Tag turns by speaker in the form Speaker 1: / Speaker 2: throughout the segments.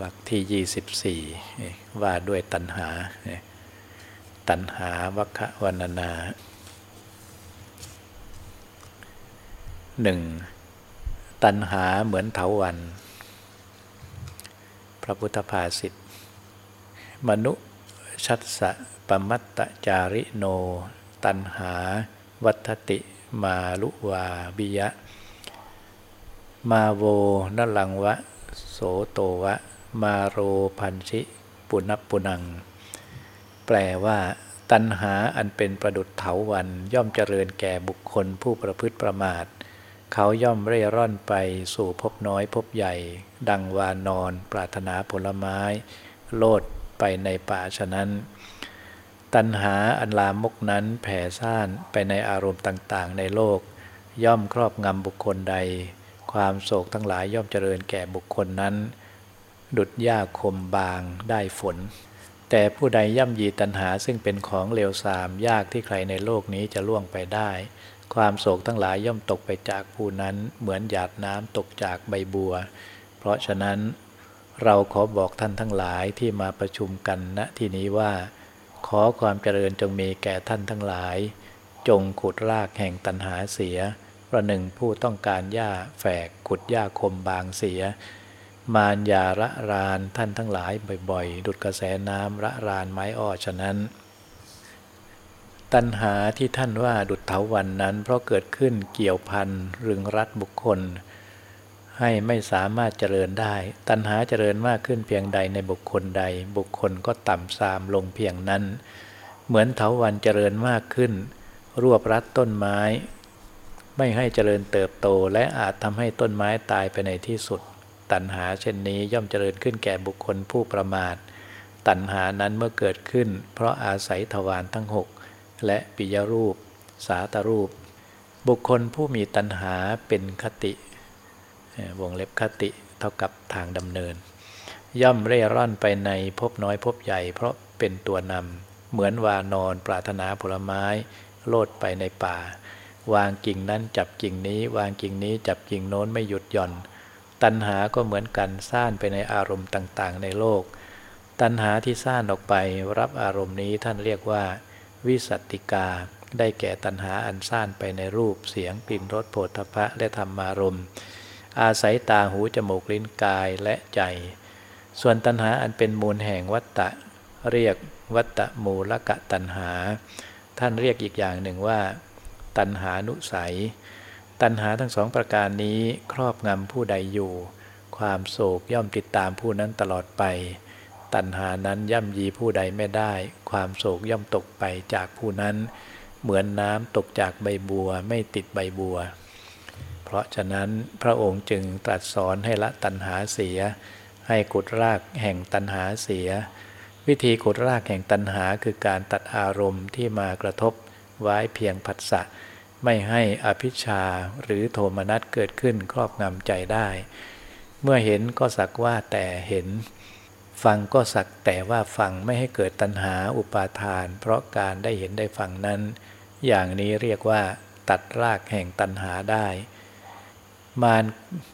Speaker 1: วรรคที่ 24 ว่าด้วยตัณหา ตัณหาวัควันนาหนึ่งตัณหาเหมือนเถาวัน พระพุทธภาษิต มนุชัสสะปมัตตจาริโน ตัณหา วัตติมาลุวาบิยะ มาโวนลังวะ โสโตวะ มาโรพันชิปุณปุนัง แปลว่า ตัณหาอันเป็นประดุดเถาวันย่อมเจริญแก่บุคคลผู้ประพฤติประมาท เขาย่อมเร่ร่อนไปสู่พบน้อยพบใหญ่ ดังวานอนปรารถนาผลไม้ โลดไปในป่าฉะนั้น ตัณหาอันลามกนั้นแผ่ซ่านไปในอารมณ์ต่างๆ ในโลก ย่อมครอบงำบุคคลใด ความโศกทั้งหลายย่อมเจริญแก่บุคคลนั้น ดุดหญ้าคมบางได้ฝน แต่ผู้ใดย่ำยีตัณหาซึ่งเป็นของเลวทรามยากที่ใครในโลกนี้จะล่วงไปได้ ความโศกทั้งหลายย่อมตกไปจากผู้นั้นเหมือนหยาดน้ำตกจากใบบัว เพราะฉะนั้นเราขอบอกท่านทั้งหลายที่มาประชุมกันณที่นี้ว่า ขอความเจริญจงมีแก่ท่านทั้งหลาย จงขุดรากแห่งตันหาเสียประหนึ่งผู้ต้องการหญ้าแฝกขุดหญ้าคมบางเสีย มารยาระรานท่านทั้งหลายบ่อยๆ ดุดกระแสน้ำระรานไม้อ้อฉะนั้น ตัณหาที่ท่านว่าดุดเถาวันนั้น เพราะเกิดขึ้นเกี่ยวพันรึงรัดบุคคล ให้ไม่สามารถเจริญได้ ตัณหาเจริญมากขึ้นเพียงใดในบุคคลใด บุคคลก็ต่ำทรามลงเพียงนั้น เหมือนเถาวันเจริญมากขึ้น รวบรัดต้นไม้ ไม่ให้เจริญเติบโตและอาจทำให้ต้นไม้ตายไปในที่สุด ตัณหาเช่นนี้ย่อมเจริญขึ้นแก่บุคคลผู้ประมาท ตัณหานั้นเมื่อเกิดขึ้น เพราะอาศัยทวารทั้งหกและปิยรูป สาตรูป บุคคลผู้มีตัณหาเป็นคติวงเล็บคติเท่ากับทางดำเนิน ย่อมเร่ร่อนไปในพบน้อยพบใหญ่ เพราะเป็นตัวนำเหมือนวานอนปรารถนาผลไม้ โลดไปในป่า วางกิ่งนั้นจับกิ่งนี้ วางกิ่งนี้จับกิ่งโน้นไม่หยุดหย่อน ตัณหาก็เหมือนกันซ่านไปในอารมณ์ต่างๆ ในโลก ตัณหาที่ซ่านออกไปรับอารมณ์นี้ท่านเรียกว่า วิสัตติกา ได้แก่ตัณหาอันซ่านไปในรูปเสียงกลิ่นรสโผฏฐพะและธรรมารมณ์ อาศัยตาหูจมูกลิ้นกายและใจ ส่วนตัณหาอันเป็นมูลแห่งวัตตะเรียกวัตตะมูลกะตัณหา ท่านเรียกอีกอย่างหนึ่งว่า ตัณหานุสัย ตัณหาทั้งสองประการนี้ครอบงำผู้ใดอยู่ ความโศกย่อมติดตามผู้นั้นตลอดไป ตัณหานั้นย่ำยีผู้ใดไม่ได้ ความโศกย่อมตกไปจากผู้นั้น เหมือนน้ำตกจากใบบัวไม่ติดใบบัว เพราะฉะนั้นพระองค์จึงตรัสสอนให้ละตัณหาเสีย ให้กุดรากแห่งตัณหาเสีย วิธีกุดรากแห่งตัณหาคือการตัดอารมณ์ที่มากระทบไว้เพียงผัสสะ ไม่ให้อภิชาหรือโทมนัสเกิดขึ้นครอบงำใจได้ เมื่อเห็นก็สักว่าแต่เห็น ฟังก็สักแต่ว่าฟังไม่ให้เกิดตัณหาอุปาทาน เพราะการได้เห็นได้ฟังนั้น อย่างนี้เรียกว่า ตัดรากแห่งตัณหาได้ มาร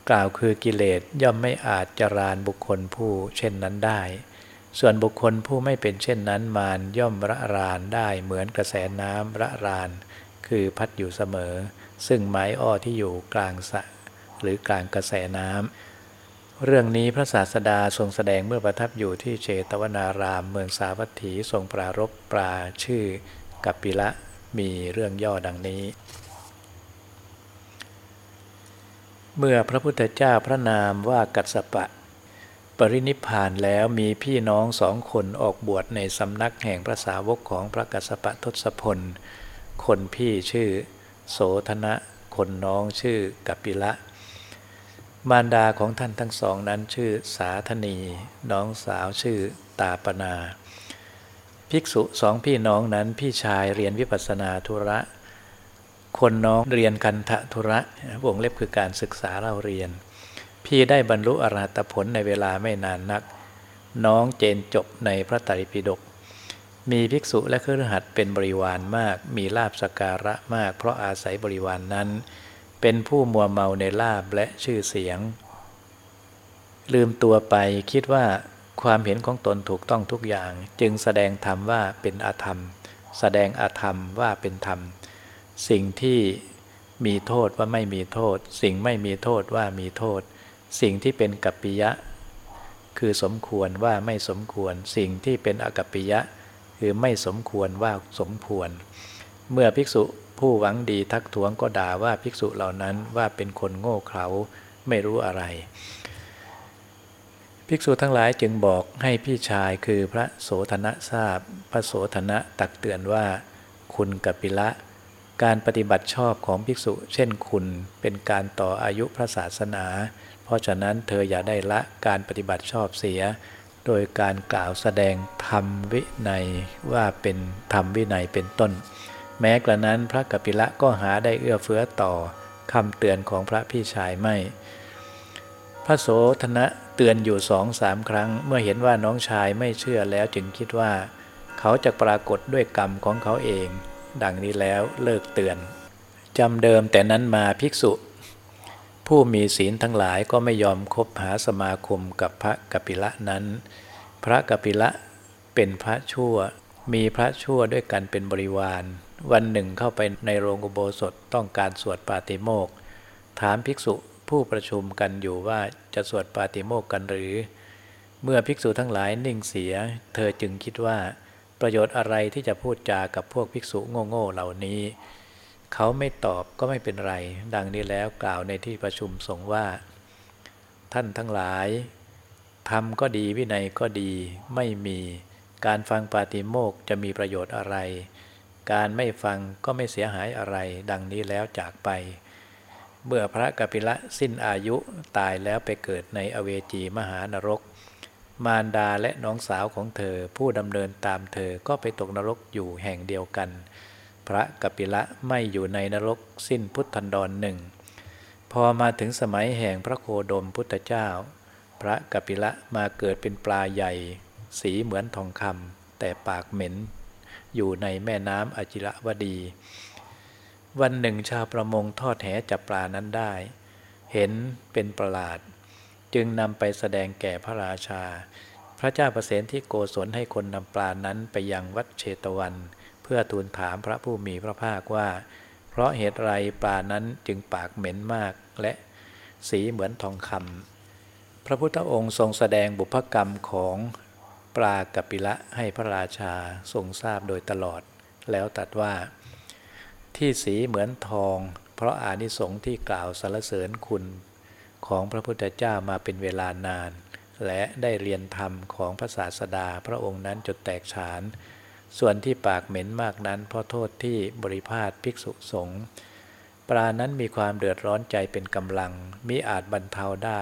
Speaker 1: กล่าวคือกิเลสย่อมไม่อาจจรานบุคคลผู้เช่นนั้นได้ ส่วนบุคคลผู้ไม่เป็นเช่นนั้นมารย่อมระรานได้เหมือนกระแสน้ำระราน คือพัดอยู่เสมอ ซึ่งไม้อ้อที่อยู่กลางสะหรือกลางกระแสน้ำเรื่องนี้พระศาสดาทรงแสดงเมื่อประทับอยู่ที่เชตวนารามเมืองสาวัตถีทรงปรารบปลาชื่อกัปปิละมีเรื่องย่อดังนี้ เมื่อพระพุทธเจ้าพระนามว่ากัสปะ ปรินิพานแล้วมีพี่น้องสองคนออกบวชในสำนักแห่งพระสาวกของพระกัสปะทศพล คนพี่ชื่อ โสธนะ คนน้องชื่อกัปปิละ มารดาของท่านทั้งสองนั้นชื่อสาธนี น้องสาวชื่อตาปนา ภิกษุสองพี่น้องนั้นพี่ชายเรียนวิปัสนาธุระ คนน้องเรียนคันธทุระวงเล็บคือการศึกษาเราเรียน พี่ได้บรรลุอรหัตผลในเวลาไม่นานนัก น้องเจนจบในพระไตรปิฎก มีภิกษุและเครือขัดเป็นบริวารมาก มีลาบสการะมาก เพราะอาศัยบริวารนนั้น เป็นผู้มัวเมาในลาบและชื่อเสียง ลืมตัวไปคิดว่าความเห็นของตนถูกต้องทุกอย่าง จึงแสดงธรรมว่าเป็นอาธรรม แสดงอาธรรมว่าเป็นธรรม สิ่งที่มีโทษว่าไม่มีโทษ สิ่งไม่มีโทษว่ามีโทษ สิ่งที่เป็นกัปปิยะ คือสมควรว่าไม่สมควร สิ่งที่เป็นอกัปปิยะ คือไม่สมควรว่าสมควร เมื่อภิกษุผู้หวังดีทักท้วงก็ด่าว่าภิกษุเหล่านั้นว่าเป็นคนโง่เขลาไม่รู้อะไร ภิกษุทั้งหลายจึงบอกให้พี่ชายคือพระโสธนะทราบ พระโสธนะตักเตือนว่า คุณกัปปิละ การปฏิบัติชอบของภิกษุเช่นคุณเป็นการต่ออายุพระศาสนา เพราะฉะนั้นเธออย่าได้ละการปฏิบัติชอบเสีย โดยการกล่าวแสดงธรรมวินัยว่าเป็นธรรมวินัยเป็นต้น แม้กระนั้นพระกัปปิละก็หาได้เอื้อเฟื้อต่อคำเตือนของพระพี่ชายไม่ พระโสธนะเตือนอยู่สองสามครั้ง เมื่อเห็นว่าน้องชายไม่เชื่อแล้วจึงคิดว่า เขาจะปรากฏด้วยกรรมของเขาเอง ดังนี้แล้วเลิกเตือนจำเดิมแต่นั้นมาภิกษุ ผู้มีศีลทั้งหลายก็ไม่ยอมคบหาสมาคมกับพระกัปิละนั้น พระกัปิละเป็นพระชั่ว มีพระชั่วด้วยกันเป็นบริวาร วันหนึ่งเข้าไปในโรงอุโบสถต้องการสวดปาติโมกข์ถามภิกษุผู้ประชุมกันอยู่ว่าจะสวดปาติโมกข์กันหรือ เมื่อภิกษุทั้งหลายนิ่งเสีย เธอจึงคิดว่า ประโยชน์อะไรที่จะพูดจากับพวกภิกษุโง่ๆเหล่านี้ เขาไม่ตอบก็ไม่เป็นไร ดังนี้แล้วกล่าวในที่ประชุมสงฆ์ว่า ท่านทั้งหลายทำก็ดีวินัยก็ดีไม่มีการฟังปาติโมกจะมีประโยชน์อะไร การไม่ฟังก็ไม่เสียหายอะไร ดังนี้แล้วจากไป เมื่อพระกปิละสิ้นอายุตายแล้วไปเกิดในอเวจีมหานรก มารดาและน้องสาวของเธอผู้ดำเนินตามเธอก็ไปตกนรกอยู่แห่งเดียวกัน พระกปิละไม่อยู่ในนรกสิ้นพุทธันดรหนึ่ง พอมาถึงสมัยแห่งพระโคดมพุทธเจ้า พระกปิละมาเกิดเป็นปลาใหญ่ สีเหมือนทองคำแต่ปากเหม็น อยู่ในแม่น้ำอจิระวดี วันหนึ่งชาวประมงทอดแหจับปลานั้นได้ เห็นเป็นประหลาด จึงนำไปแสดงแก่พระราชา พระเจ้าประเสนที่โกศลให้คนนำปลานั้นไปยังวัดเชตวัน พื่อทูลถามพระผู้มีพระภาคว่า เพราะเหตุไรปลานั้นจึงปากเหม็นมากและสีเหมือนทองคำพระพุทธองค์ทรงแสดงบุพกรรมของปลากัปปิละให้พระราชาทรงทราบโดยตลอด แล้วตรัสว่า ที่สีเหมือนทอง เพราะอานิสงส์ที่กล่าวสรรเสริญคุณของพระพุทธเจ้ามาเป็นเวลานาน และได้เรียนธรรมของพระศาสดาพระองค์นั้นจนแตกฉาน ส่วนที่ปากเหม็นมากนั้น เพราะโทษที่บริพาทภิกษุสงฆ์ปลานั้นมีความเดือดร้อนใจเป็นกำลังมิอาจบรรเทาได้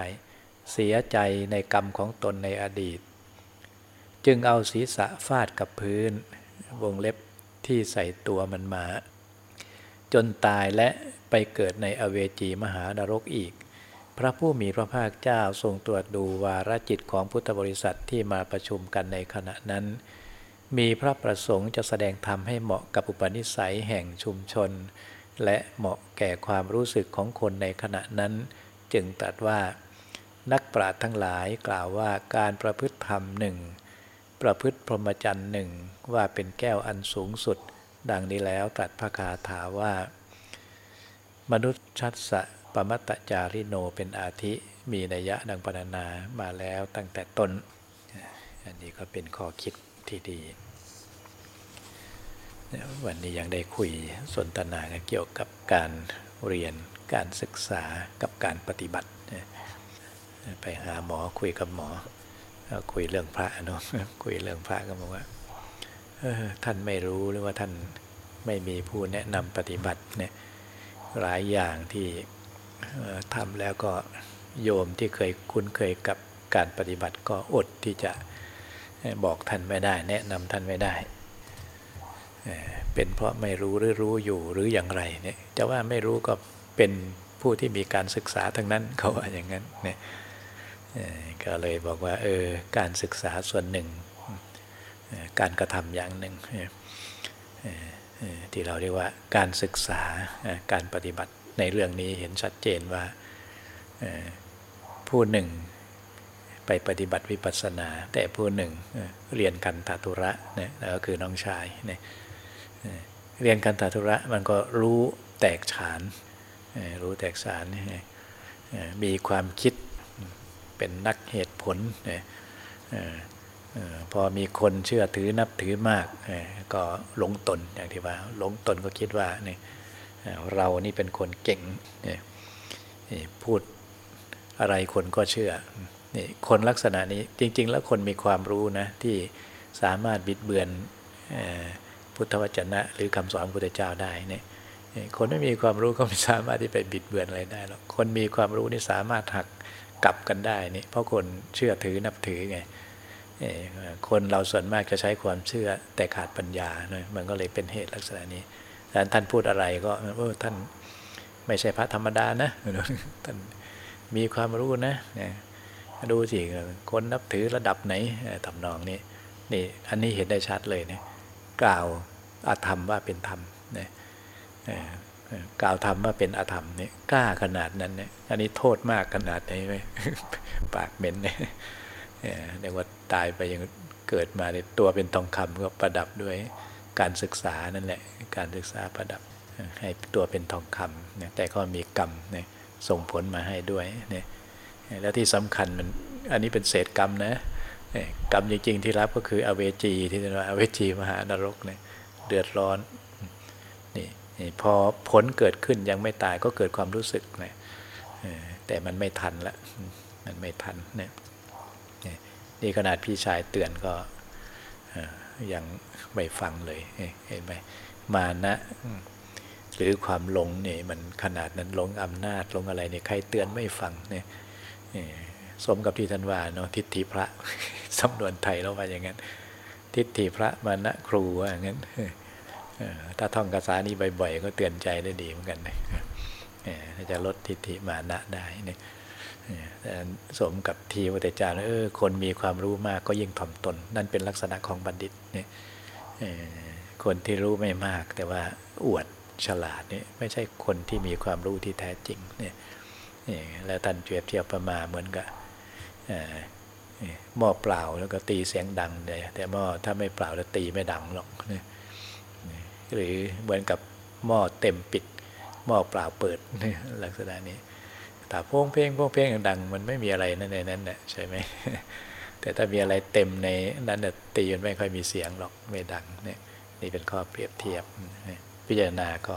Speaker 1: เสียใจในกรรมของตนในอดีต จึงเอาศีรษะฟาดกับพื้น วงเล็บที่ใส่ตัวมันมา จนตายและไปเกิดในอเวจีมหานรกอีก พระผู้มีพระภาคเจ้าทรงตรวจดูวาระจิตของพุทธบริษัทที่มาประชุมกันในขณะนั้น มีพระประสงค์จะแสดงธรรมให้เหมาะกับอุปนิสัยแห่งชุมชน และเหมาะแก่ความรู้สึกของคนในขณะนั้น จึงตรัสว่า นักปราชญ์ทั้งหลายกล่าวว่าการประพฤติธรรมหนึ่งประพฤติพรหมจรรย์หนึ่งว่าเป็นแก้วอันสูงสุด ดังนี้แล้วตรัสพระคาถาว่า มนุษย์ชัดสะปมัตตจาริโนเป็นอาทิ มีนัยยะดังปรรณนามาแล้วตั้งแต่ต้น อันนี้ก็เป็นข้อคิด ที่ดี วันนี้ยังได้คุยสนทนากันเกี่ยวกับการเรียนการศึกษากับการปฏิบัติ ไปหาหมอคุยกับหมอ คุยเรื่องพระเนาะคุยเรื่องพระก็บอกว่าท่านไม่รู้หรือว่าท่านไม่มีผู้แนะนำปฏิบัติเนี่ยหลายอย่างที่ทำแล้วก็โยมที่เคยคุ้นเคยกับการปฏิบัติก็อดที่จะ บอกท่านไม่ได้ แนะนำท่านไม่ได้ เป็นเพราะไม่รู้หรือรู้อยู่หรืออย่างไรเนี่ยจะว่าไม่รู้ก็เป็นผู้ที่มีการศึกษาทั้งนั้นเขาว่าอย่างนั้นเนี่ยก็เลยบอกว่าเออการศึกษาส่วนหนึ่ง การกระทำอย่างหนึ่งที่เราเรียกว่าการศึกษาการปฏิบัติในเรื่องนี้เห็นชัดเจนว่าผู้หนึ่ง ไปปฏิบัติวิปัสสนา แต่ผู้หนึ่งเรียนกันตาธุระเนี่ยก็คือน้องชายเนี่ยเรียนกันตาธุระมันก็รู้แตกฉาน รู้แตกฉาน มีความคิดเป็นนักเหตุผล พอมีคนเชื่อถือนับถือมาก ก็หลงตนอย่างที่ว่าหลงตนก็คิดว่าเนี่ยเรานี่เป็นคนเก่ง พูดอะไรคนก็เชื่อ นี่คนลักษณะนี้จริง ๆ แล้วคนมีความรู้นะที่สามารถบิดเบือนพุทธวจนะ หรือคำสอนพระพุทธเจ้าได้เนี่ยคนไม่มีความรู้ก็ไม่สามารถที่ไปบิดเบือนอะไรได้หรอกคนมีความรู้นี่สามารถหักกลับกันได้นี่เพราะคนเชื่อถือนับถือไงคนเราส่วนมากจะใช้ความเชื่อแต่ขาดปัญญาเนยมันก็เลยเป็นเหตุลักษณะนี้แต่ท่านพูดอะไรก็เออท่านไม่ใช่พระธรรมดานะท่านมีความรู้นะ ดูสิคนนับถือระดับไหนทำนองนี้นี่อันนี้เห็นได้ชัดเลยเนี่ยกล่าวอาธรรมว่าเป็นธรรมเนี่ยกล่าวธรรมว่าเป็นอาธรรมเนี่ยกล้าขนาดนั้นเนี่ยอันนี้โทษมากขนาดไหนไหมปากเหม็นเนี่ยเรียกว่าตายไปยังเกิดมาในตัวเป็นทองคำก็ประดับด้วยการศึกษานั่นแหละการศึกษาประดับให้ตัวเป็นทองคำเนี่ยแต่ก็มีกรรมเนี่ยส่งผลมาให้ด้วยเนี่ย แล้วที่สำคัญมันอันนี้เป็นเศษกรรมนะกรรมจริง ๆ ที่รับก็คืออเวจี ที่เรียกว่าอเวจีมหานรกเนี่ยเดือดร้อนนี่พอผลเกิดขึ้นยังไม่ตายก็เกิดความรู้สึกนะแต่มันไม่ทันละมันไม่ทันเนี่ยนี่ขนาดพี่ชายเตือนก็ยังไม่ฟังเลยเห็นไหมมานะหรือความหลงเนี่ยมันขนาดนั้นหลงอำนาจหลงอะไรเนี่ยใครเตือนไม่ฟังเนี่ย สมกับที่ท่านว่าเนาะทิฏฐิพระสำนวนไทยเราว่าอย่างนั้น ทิฏฐิพระมานะครูว่าอย่างนั้นถ้าท่องกษานี้บ่อยๆก็เตือนใจได้ดีเหมือนกันนะจะลดทิฏฐิมานะได้นี่สมกับทีพระเจ้าเออคนมีความรู้มากก็ยิ่งถ่อมตน นั่นเป็นลักษณะของบัณฑิตเนี่ยคนที่รู้ไม่มากแต่ว่าอวดฉลาดเนี่ยไม่ใช่คนที่มีความรู้ที่แท้จริงเนี่ย แล้วท่านเปรียบเทียบประมาเหมือนกับหม้อเปล่าแล้วก็ตีเสียงดังเลยแต่หม้อถ้าไม่เปล่าแล้วตีไม่ดังหรอกหรือเหมือนกับหม้อเต็มปิดหม้อเปล่าเปิดลักษณะนี้ถ้าโพ่งเพลงพงเพลงดังมันไม่มีอะไรนั่นในนั้นนะใช่ไหมแต่ถ้ามีอะไรเต็มในนั้นน่ะตีมันไม่ค่อยมีเสียงหรอกไม่ดังเนี่ยนี่เป็นข้อเปรียบเทียบ พิจารณาก็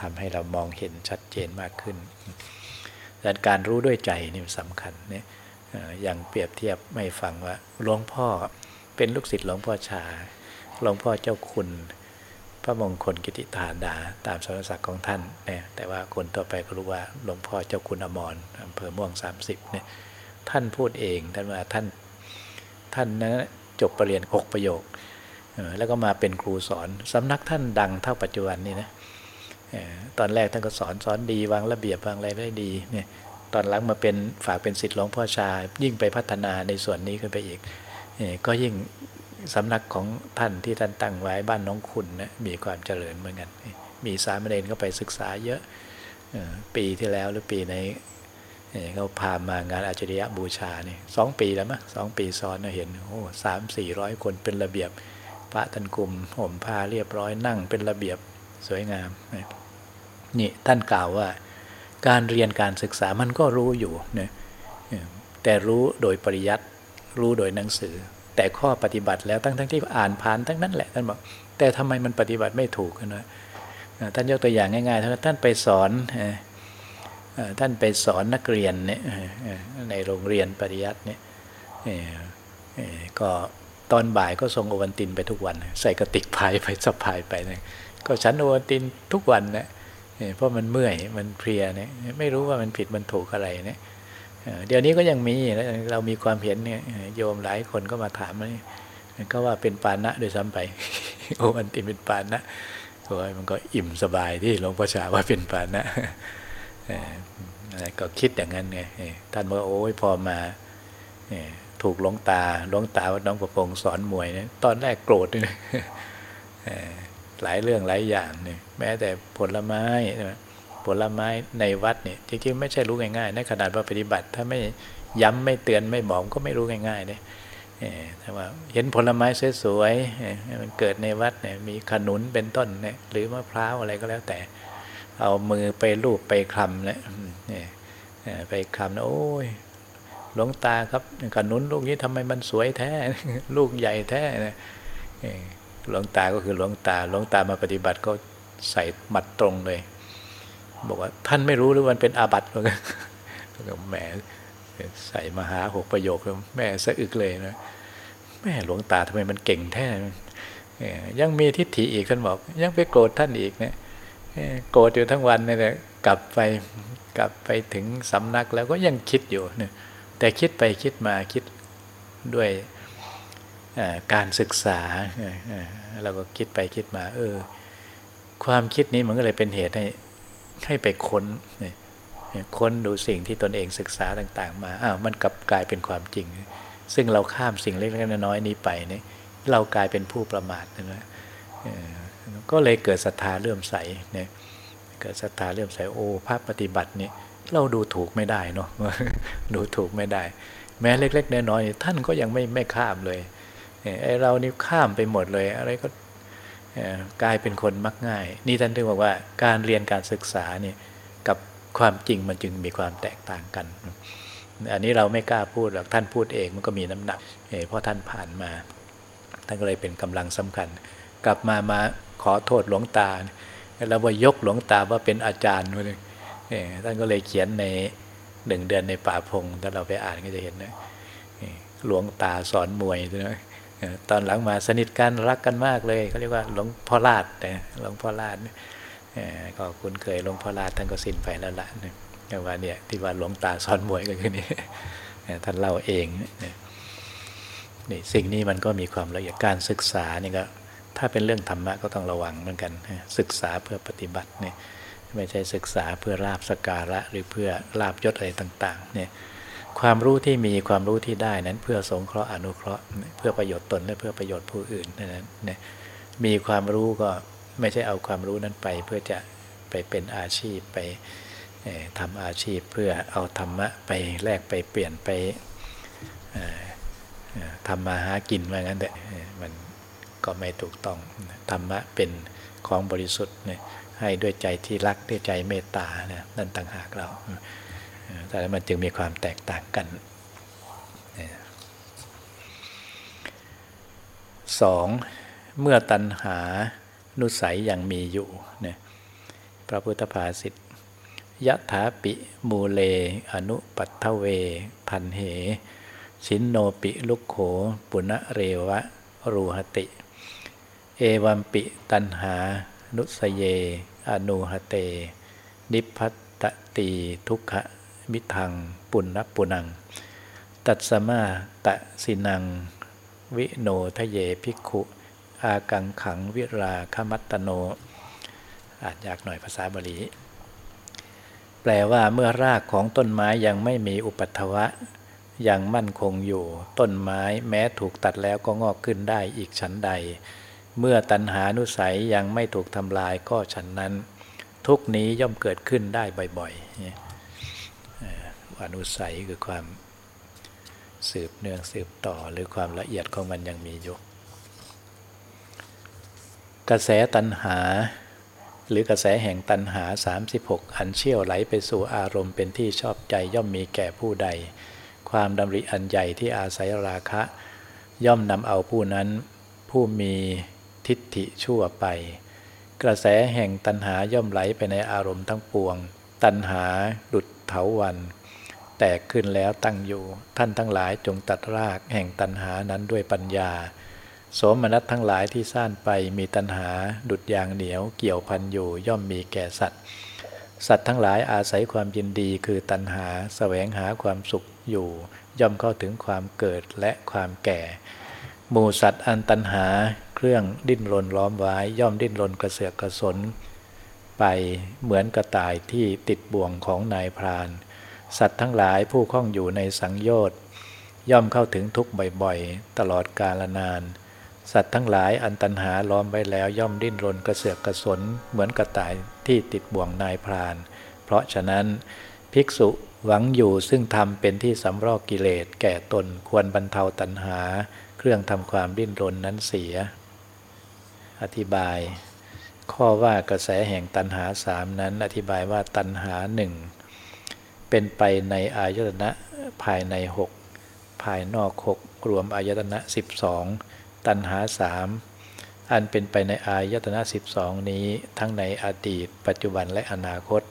Speaker 1: ทำให้เรามองเห็นชัดเจนมากขึ้น แต่การรู้ด้วยใจนี่สำคัญเนี่ยอย่างเปรียบเทียบไม่ฟังว่าหลวงพ่อเป็นลูกศิษย์หลวงพ่อชาหลวงพ่อเจ้าคุณ พระมงคลกิติธานดา ตามสรศักดิ์ของท่านเนี่ยแต่ว่าคนต่อไปก็รู้ว่าหลวงพ่อเจ้าคุณอมรอำเภอม่วง 30เนี่ยท่านพูดเองท่านว่าท่านท่านนะจบปรริญญาหกประโยค แล้วก็มาเป็นครูสอนสำนักท่านดังเท่าปัจจุบันนี้นะ ตอนแรกท่านก็สอนสอนดีวางระเบียบวางอะไรได้ดีเนี่ยตอนหลังมาเป็นฝากเป็นสิทธิ์หลวงพ่อชา ยิ่งไปพัฒนาในส่วนนี้ขึ้นไปอีก ก็ยิ่งสำนักของท่านที่ท่านตั้งไว้บ้านน้องคุณนะมีความเจริญเหมือนกัน มีสามเณรก็ไปศึกษาเยอะปีที่แล้วหรือปีในเขาพามางานอาจริยะบูชาเนี่ยสองปีแล้วมั้งสองปีซ้อนเราเห็นโอ้สามสี่ร้อยคนเป็นระเบียบ พระท่านกลุ่มห่มผ้าเรียบร้อยนั่งเป็นระเบียบสวยงามนี่ นี่ท่านกล่าวว่า การเรียนการศึกษามันก็รู้อยู่นะแต่รู้โดยปริยัติรู้โดยหนังสือ แต่ข้อปฏิบัติแล้วทั้งทั้งที่อ่านผ่านทั้งนั้นแหละท่านบอกแต่ทำไมมันปฏิบัติไม่ถูกนะท่านยกตัวอย่างง่ายๆท่านไปสอนท่านไปสอนนักเรียนเนี่ยในโรงเรียนปริยัติเนี่ยก็ตอนบ่ายก็ส่งโอวันตินไปทุกวัน ใส่กระติกพายไปสะพายไปนะก็ฉันโอวันตินทุกวันนะ เพราะมันเมื่อยมันเพลียเนี่ยไม่รู้ว่ามันผิดมันถูกอะไรเนี่ยเดี๋ยวนี้ก็ยังมีเรามีความเห็นเนี่ยโยมหลายคนก็มาถามเลยก็ว่าเป็นปานะโดยซ้ำไป โอวันติเป็นปานะก็มันก็อิ่มสบายที่หลวงพ่อชาว่าเป็นปานะก็คิดอย่างนั้นไงท่านบอกโอ้ยพอมาถูกหลวงตาหลวงตาว่าน้องประพงสอนมวยเนี่ยตอนแรกโกรธเลย หลายเรื่องหลายอย่างเนี่ยแม้แต่ผลไม้ผลไม้ในวัดเนี่ยจริงๆไม่ใช่รู้ง่ายๆในขนาดว่าปฏิบัติ ถ้าไม่ย้ำไม่เตือนไม่บอกก็ไม่รู้ง่ายๆเลยแต่ว่าเห็นผลไม้สวยๆมันเกิดในวัดเนี่ยมีขนุนเป็นต้นเนี่ยหรือมะพร้าวอะไรก็แล้วแต่ เอามือไปลูบไปคลำเนี่ยไปคลำนะโอ้ยหลวงตาครับขนุนลูกนี้ทำไมมันสวยแท้ ลูกใหญ่แท้ หลวงตาก็คือหลวงตา หลวงตามาปฏิบัติก็ใส่หมัดตรงเลย บอกว่าท่านไม่รู้หรือมันเป็นอาบัติเลยแหมใส่มหาหกประโยคแม่สะอึกเลยนะแม่หลวงตาทำไมมันเก่งแท้ยังมีทิฏฐิอีกท่านบอก ยังไปโกรธท่านอีกเนะโกรธอยู่ทั้งวันเนี่ยกลับไปกลับไปถึงสำนักแล้วก็ยังคิดอยู่เนี่ยแต่คิดไปคิดมาคิดด้วยการศึกษา เราก็คิดไปคิดมา เออ ความคิดนี้มันก็เลยเป็นเหตุให้ให้ไปค้นค้นดูสิ่งที่ตนเองศึกษาต่าง ๆ มาอ้าวมันกลับกลายเป็นความจริง ซึ่งเราข้ามสิ่งเล็กๆน้อยๆนี้ไปเนี่ยเรากลายเป็นผู้ประมาทนะก็เลยเกิดศรัทธาเลื่อมใสเนี่ยเกิดศรัทธาเลื่อมใสโอ้ภาพปฏิบัตินี่เราดูถูกไม่ได้เนาะดูถูกไม่ได้ แม้เล็ก ๆ น้อยๆท่านก็ยังไม่ไม่ข้ามเลย ไอเรานี่ข้ามไปหมดเลย อะไรก็กลายเป็นคนมักง่าย นี่ท่านถึงบอกว่าการเรียนการศึกษาเนี่ยกับความจริงมันจึงมีความแตกต่างกัน อันนี้เราไม่กล้าพูดหรอกท่านพูดเองมันก็มีน้ำหนักเพราะท่านผ่านมา ท่านก็เลยเป็นกำลังสำคัญ กลับมามาขอโทษหลวงตา แล้วว่ายกหลวงตาว่าเป็นอาจารย์เลยท่านก็เลยเขียนในหนึ่งเดือนในป่าพงถ้าเราไปอ่านก็จะเห็นนะหลวงตาสอนมวยนะ ตอนหลังมาสนิทกันรักกันมากเลยเขาเรียกว่าหลวงพ่อลาดนะหลวงพ่อลาดก็คุณเคยหลวงพ่อลาดท่านก็สิ้นไปแล้วละแต่ว่าเนี่ยที่ว่าหลวงตาสอนมวยก็คือนี่ท่านเล่าเองนี่สิ่งนี้มันก็มีความละเอียดการศึกษานี่ก็ถ้าเป็นเรื่องธรรมะก็ต้องระวังเหมือนกันศึกษาเพื่อปฏิบัติเนี่ยไม่ใช่ศึกษาเพื่อลาบสการะหรือเพื่อลาบยศอะไรต่างๆเนี่ย ความรู้ที่มีความรู้ที่ได้นั้น เพื่อสงเคราะห์อนุเคราะห์เพื่อประโยชน์ตนและเพื่อประโยชน์ผู้อื่นนั้นนี่มีความรู้ก็ไม่ใช่เอาความรู้นั้นไป เพื่อจะไปเป็นอาชีพไปทำอาชีพเพื่อเอาธรรมะไปแลกไปเปลี่ยนไปทำมาหากินว่างั้นแต่มันก็ไม่ถูกต้องธรรมะเป็นของบริสุทธิ์ให้ด้วยใจที่รักด้วยใจเมตตานะนั่นต่างหากเรา แต่มันจึงมีความแตกต่างกันสองเมื่อตัณหานุสัยยังมีอยู่นี่ยพระพุทธภาษิตยะถาปิมูเล อนุปัตถเว พันเห ชินโนปิลุกโข ปุณะเรวะ รูหติ เอวัมปิตันหา นุสเย อนุหเต นิพัตตตีทุกข มิทัง ปุณณปุนัง ตัดสมาตะสินัง วิโนทะเยภิกขุ อากังขังวิราคมัตตโน อานยากหน่อยภาษาบาลี แปลว่าเมื่อรากของต้นไม้ยังไม่มีอุปัตวะ ยังมั่นคงอยู่ ต้นไม้แม้ถูกตัดแล้วก็งอกขึ้นได้อีกชั้นใด เมื่อตัณหานุสัยยังไม่ถูกทำลายก็ฉันนั้นทุกนี้ย่อมเกิดขึ้นได้บ่อยๆ อนุสัยคือความสืบเนื่องสืบต่อหรือความละเอียดของมันยังมีอยู่ กระแสตัณหา หรือกระแสแห่งตัณหา 36 อันเชี่ยวไหลไปสู่อารมณ์เป็นที่ชอบใจย่อมมีแก่ผู้ใด ความดำริอันใหญ่ที่อาศัยราคะ ย่อมนำเอาผู้นั้นผู้มีทิฏฐิชั่วไป กระแสแห่งตัณหาย่อมไหลไปในอารมณ์ทั้งปวง ตัณหาดุดเถาวัน แตกขึ้นแล้วตั้งอยู่ ท่านทั้งหลายจงตัดรากแห่งตัณหานั้นด้วยปัญญาโสมนัสทั้งหลายที่ซ่านไปมีตัณหาดุดยางเหนียวเกี่ยวพันอยู่ย่อมมีแก่สัตว์ สัตว์ทั้งหลายอาศัยความยินดีคือตัณหาแสวงหาความสุขอยู่ ย่อมเข้าถึงความเกิดและความแก่หมู่สัตว์อันตัณหาเครื่องดิ้นรนล้อมไว้ย่อมดิ้นรนกระเสือกกระสน ไปเหมือนกระต่ายที่ติดบ่วงของนายพราน สัตว์ทั้งหลายผู้คล้องอยู่ในสังโยชน์ย่อมเข้าถึงทุกข์บ่อยๆ ตลอดกาลนาน สัตว์ทั้งหลายอันตันหาล้อมไว้แล้วย่อมดิ้นรนกระเสือกกระสน เหมือนกระต่ายที่ติดบ่วงนายพราน เพราะฉะนั้น ภิกษุหวังอยู่ซึ่งทำเป็นที่สำรอกกิเลสแก่ตนควรบรรเทาตัณหา เครื่องทำความดิ้นรนนั้นเสีย อธิบาย ข้อว่ากระแสแห่งตัณหาสามนั้น อธิบายว่าตัณหาหนึ่ง เป็นไปในอายตนะภายในหกภายนอกหกรวมอายตนะสิบสองตัณหาสามอันเป็นไปในอายตนะ 12 นี้ทั้งในอดีต ปัจจุบันและอนาคต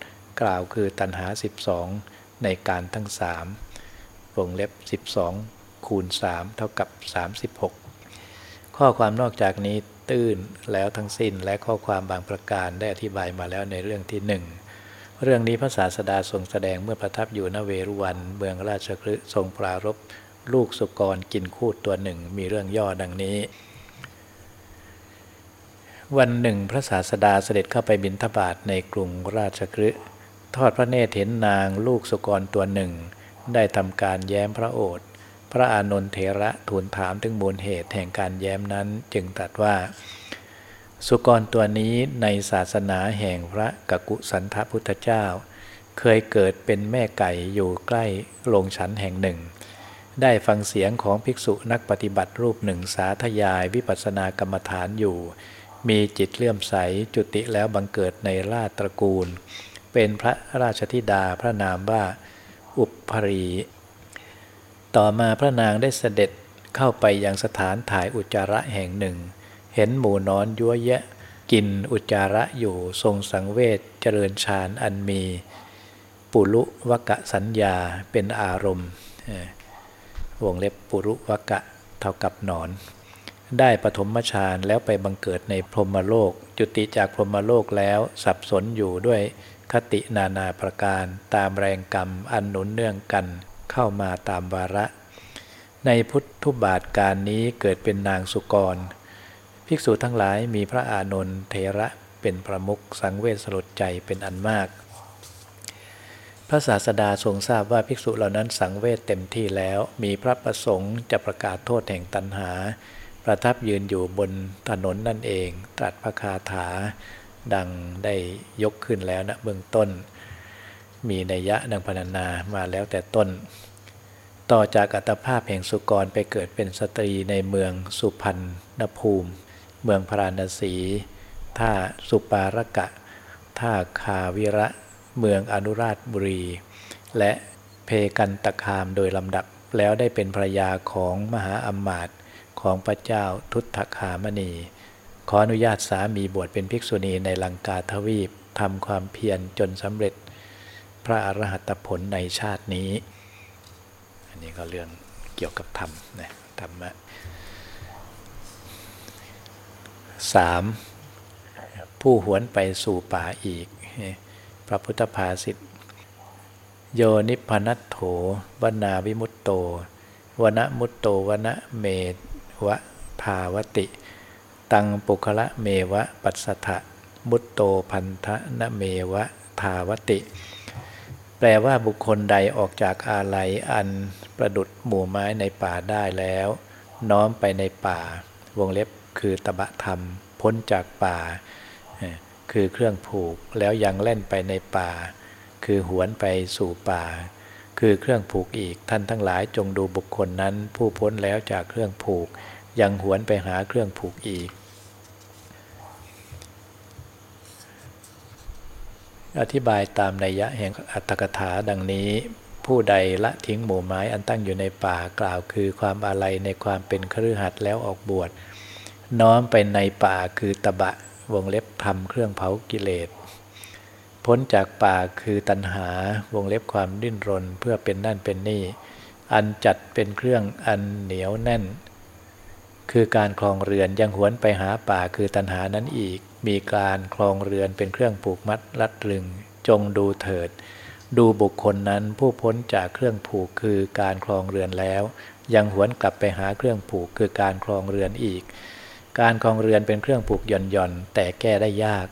Speaker 1: กล่าวคือตัณหา 12 ในการทั้งสามวงเล็บ 12 คูณ 3 เท่ากับ 36 ข้อความนอกจากนี้ตื้นแล้วทั้งสิ้นและข้อความบางประการได้อธิบายมาแล้วในเรื่องที่หนึ่ง เรื่องนี้พระศาสดาทรงแสดงเมื่อประทับอยู่ณเวรุวัน เมืองราชคฤห์ทรงปรารบลูกสุกรกินคูดตัวหนึ่งมีเรื่องย่อดังนี้ วันหนึ่งพระศาสดาเสด็จเข้าไปบิณฑบาตในกรุงราชคฤห์ทอดพระเนตรเห็นนางลูกสุกรตัวหนึ่ง ได้ทำการแย้มพระโอษฐ์พระอานนทเถระทูลถามถึงมูลเหตุแห่งการแย้มนั้นจึงตรัสว่า สุกรตัวนี้ในศาสนาแห่งพระกกุสันทพุทธเจ้า เคยเกิดเป็นแม่ไก่อยู่ใกล้โรงฉันแห่งหนึ่ง ได้ฟังเสียงของภิกษุนักปฏิบัติรูปหนึ่งสาธยายวิปัสสนากรรมฐานอยู่ มีจิตเลื่อมใสจุติแล้วบังเกิดในราชตระกูล เป็นพระราชธิดาพระนามว่าอุปภรี ต่อมาพระนางได้เสด็จเข้าไปยังสถานถ่ายอุจจาระแห่งหนึ่ง เห็นหมูนอนยั่วแยะกินอุจจาระอยู่ทรงสังเวชเจริญฌานอันมี ปุรุวกะสัญญาเป็นอารมณ์วงเล็บปุรุวกะเท่ากับหนอน ได้ปฐมฌานแล้วไปบังเกิดในพรหมโลก จุติจากพรหมโลกแล้วสับสนอยู่ด้วยคตินานาประการตามแรงกรรมอันหนุนเนื่องกันเข้ามาตามวาระ ในพุทธุบาทการนี้เกิดเป็นนางสุกร ภิกษุทั้งหลายมีพระอานนท์เทระเป็นประมุขสังเวชสลดใจเป็นอันมาก พระศาสดาทรงทราบว่าภิกษุเหล่านั้นสังเวชเต็มที่แล้ว มีพระประสงค์จะประกาศโทษแห่งตัณหา ประทับยืนอยู่บนถนนนั่นเอง ตรัสพระคาถาดังได้ยกขึ้นแล้วนะเบื้องต้น มีนัยยะดังพรรณนามาแล้วแต่ต้น ต่อจากอัตภาพแห่งสุกรไปเกิดเป็นสตรีในเมืองสุพรรณภูมิ เมืองพราณสีท่าสุปารกะ ท่าคาวิระ เมืองอนุราชบุรี และเพกันตะคามโดยลำดับแล้วได้เป็นภรยาของมหาอัมมาตของพระเจ้าทุตถคามณี ขออนุญาตสามีบวชเป็นภิกษุณีในลังกาทวีปทำความเพียรจนสำเร็จ พระอรหัตผลในชาตินี้ อันนี้ก็เรื่องเกี่ยวกับธรรมนะธรรมะ สามผู้หวนไปสู่ป่าอีก พระพุทธภาษิตโยนิพนัตโถวนาวิมุตโตวนะมุตโตวนะเมวะภาวติ ตังปุคละเมวะปัสสะมุตโตพันธะนะเมวะทาวติ แปลว่าบุคคลใดออกจากอาลัยอันประดุดหมู่ไม้ในป่าได้แล้ว น้อมไปในป่า วงเล็บ คือตบะธรรม พ้นจากป่า คือเครื่องผูกแล้วยังเล่นไปในป่า คือหวนไปสู่ป่า คือเครื่องผูกอีกท่านทั้งหลายจงดูบุคคลนั้น ผู้พ้นแล้วจากเครื่องผูก ยังหวนไปหาเครื่องผูกอีก อธิบายตามนัยยะแห่งอัตถกถาดังนี้ผู้ใดละทิ้งหมู่ไม้อันตั้งอยู่ในป่ากล่าวคือความอาลัยในความเป็นครือหัดแล้วออกบวช น้อมไปในป่าคือตบะวงเล็บทำเครื่องเผากิเลส พ้นจากป่าคือตัณหาวงเล็บความดิ้นรนเพื่อเป็นนั่นเป็นนี่ อันจัดเป็นเครื่องอันเหนียวแน่น คือการคลองเรือนยังหวนไปหาป่าคือตัณหานั้นอีก มีการคลองเรือนเป็นเครื่องผูกมัดรัดรึง จงดูเถิด ดูบุคคลนั้นผู้พ้นจากเครื่องผูกคือการคลองเรือนแล้ว ยังหวนกลับไปหาเครื่องผูกคือการคลองเรือนอีก การคลองเรือนเป็นเครื่องผูกหย่อนหย่อนแต่แก้ได้ยาก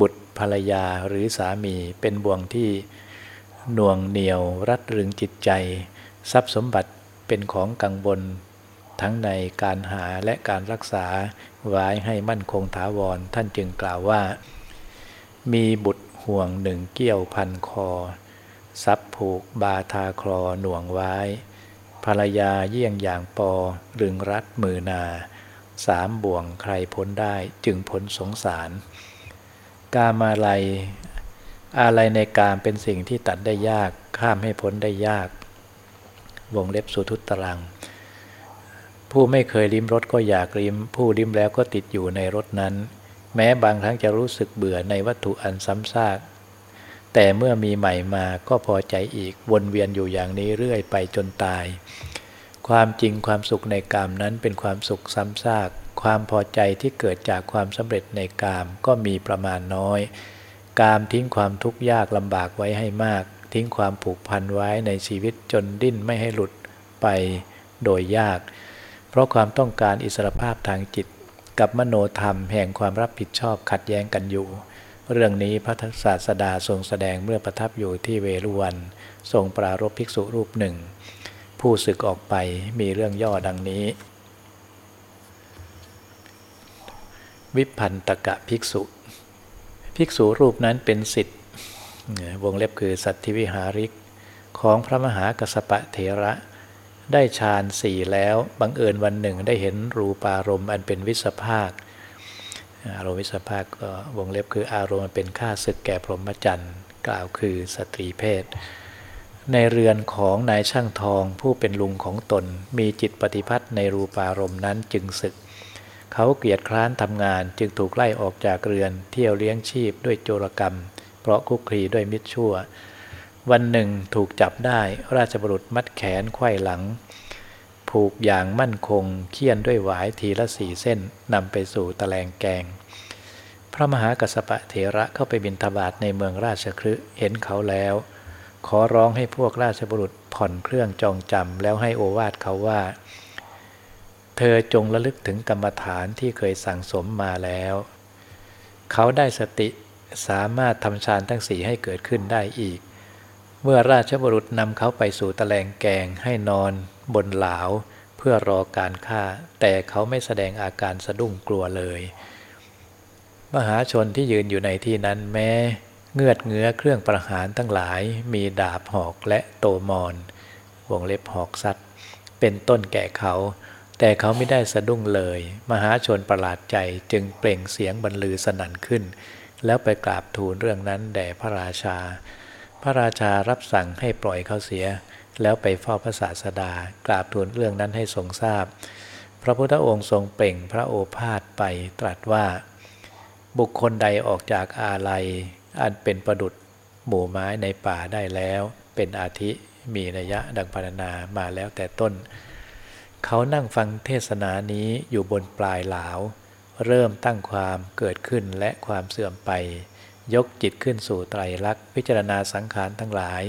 Speaker 1: บุตรภรรยาหรือสามีเป็นบ่วงที่หน่วงเหนียวรัดรึงจิตใจ ทรัพย์สมบัติเป็นของกังวลทั้งในการหาและการรักษาไว้ให้มั่นคงถาวรท่านจึงกล่าวว่า มีบุตรห่วงหนึ่งเกี้ยวพันคอซับผูกบาทาคลอหน่วงไว้ ภรรยาเยี่ยงอย่างปอรึงรัดมือนา สามบ่วงใครพ้นได้จึงพ้นสงสาร กามาลัยอะไรในกามเป็นสิ่งที่ตัดได้ยากข้ามให้พ้นได้ยาก วงเล็บสุทุตตรัง ผู้ไม่เคยลิ้มรสก็อยากลิ้ม ผู้ลิ้มแล้วก็ติดอยู่ในรสนั้น แม้บางครั้งจะรู้สึกเบื่อในวัตถุอันซ้ำซากแต่เมื่อมีใหม่มาก็พอใจอีกวนเวียนอยู่อย่างนี้เรื่อยไปจนตาย ความจริงความสุขในกามนั้นเป็นความสุขซ้ำซาก ความพอใจที่เกิดจากความสำเร็จในกามก็มีประมาณน้อย กามทิ้งความทุกข์ยากลำบากไว้ให้มาก ทิ้งความผูกพันไว้ในชีวิตจนดิ้นไม่ให้หลุดไปโดยยาก เพราะความต้องการอิสรภาพทางจิต กับมโนธรรมแห่งความรับผิดชอบขัดแย้งกันอยู่ เรื่องนี้พระศาสดาทรงแสดงเมื่อประทับอยู่ที่เวรุวัน ทรงปรารบภิกษุรูปหนึ่ง ผู้ศึกออกไปมีเรื่องย่อดังนี้ วิพันตกะภิกษุ ภิกษุรูปนั้นเป็นสิทธิ์วงเล็บคือสัตธิวิหาริก ของพระมหากัสปะเถระ ได้ฌานสี่แล้ว บังเอิญวันหนึ่งได้เห็นรูปารมณ์อันเป็นวิสภาคอารมณ์วิสภาคก็วงเล็บคืออารมณ์เป็นค่าศึกแก่พรหมจรรย์ กล่าวคือสตรีเพศ ในเรือนของนายช่างทองผู้เป็นลุงของตน มีจิตปฏิพัทธ์ในรูปารมณ์นั้นจึงศึก เขาเกียจคร้านทำงานจึงถูกไล่ออกจากเรือนเที่ยวเลี้ยงชีพด้วยโจรกรรม เพราะคุกคีด้วยมิตรชั่ว วันหนึ่งถูกจับได้ราชบุรุษมัดแขนไขว้หลัง ผูกอย่างมั่นคงเคี่ยนด้วยหวายทีละสี่เส้นนำไปสู่ตะแลงแกงพระมหากัสปะเถระเข้าไปบินทบาทในเมืองราชคฤห์เห็นเขาแล้ว ขอร้องให้พวกราชบุรุษผ่อนเครื่องจองจำแล้วให้โอวาทเขาว่า เธอจงระลึกถึงกรรมฐานที่เคยสั่งสมมาแล้ว เขาได้สติสามารถทำฌานทั้งสี่ให้เกิดขึ้นได้อีก เมื่อราชบุรุษนำเขาไปสู่ตะแลงแกงให้นอน บนหลาวเพื่อรอการฆ่า แต่เขาไม่แสดงอาการสะดุ้งกลัวเลย มหาชนที่ยืนอยู่ในที่นั้นแม้ เงือดเงื้อเครื่องประหารทั้งหลาย มีดาบหอกและโตมอนวงเล็บหอกสัตว์ เป็นต้นแก่เขา แต่เขาไม่ได้สะดุ้งเลย มหาชนประหลาดใจจึงเปล่งเสียงบรรลือสนั่นขึ้น แล้วไปกราบทูลเรื่องนั้นแด่พระราชา พระราชารับสั่งให้ปล่อยเขาเสีย แล้วไปเฝ้าพระศาสดากราบทูลเรื่องนั้นให้ทรงทราบพระพุทธองค์ทรงเปล่งพระโอภาษไปตรัสว่า บุคคลใดออกจากอาลัย อันเป็นประดุดหมู่ไม้ในป่าได้แล้ว เป็นอาทิมีนัยะดังพรรณนามาแล้วแต่ต้น เขานั่งฟังเทศนานี้อยู่บนปลายหลาว เริ่มตั้งความเกิดขึ้นและความเสื่อมไป ยกจิตขึ้นสู่ไตรลักษณ์พิจารณาสังขารทั้งหลาย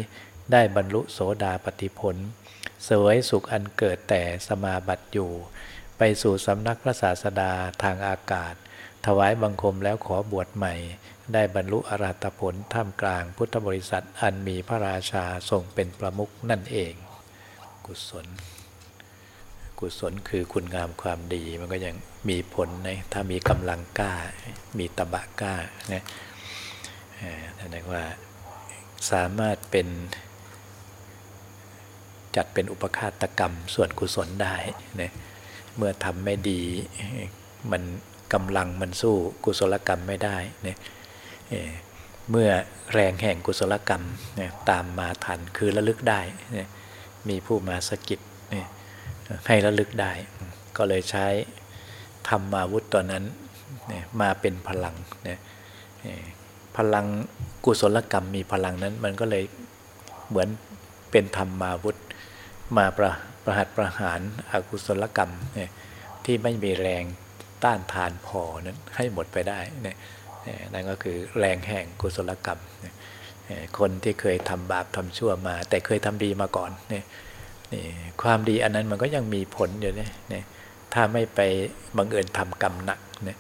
Speaker 1: ได้บรรลุโสดาปติผลสวยสุขอันเกิดแต่สมาบัติอยู่ ไปสู่สำนักพระศาสดาทางอากาศ ถวายบังคมแล้วขอบวชใหม่ ได้บรรลุอรัตผลท่ามกลางพุทธบริษัทอันมีพระราชาทรงเป็นประมุขนั่นเอง กุศล กุศลคือคุณงามความดีมันก็ยังมีผลนะถ้ามีกำลังกล้า มีตบะกล้านะนั่นว่าสามารถเป็นจัดเป็นอุปคาตกรรมส่วนกุศลได้นะเมื่อทำไม่ดีมันกำลังมันสู้กุศลกรรมไม่ได้นะ เมื่อแรงแห่งกุศลกรรมตามมาทันคือระลึกได้ มีผู้มาสกิดให้ระลึกได้ ก็เลยใช้ธรรมาวุธตัวนั้นมาเป็นพลัง พลังกุศลกรรมมีพลังนั้นมันก็เลยเหมือนเป็นธรรมาวุธมาประประหัตประหารอากุศลกรรมที่ไม่มีแรงต้านทานพอนั้นให้หมดไปได้นะ นั่นก็คือแรงแห่งกุศลกรรม คนที่เคยทำบาปทำชั่วมา แต่เคยทำดีมาก่อนนี่นี่ความดีอันนั้นมันก็ยังมีผลอยู่นี่ยนี่ถ้าไม่ไปบังเอิญทำกรรมหนักนี่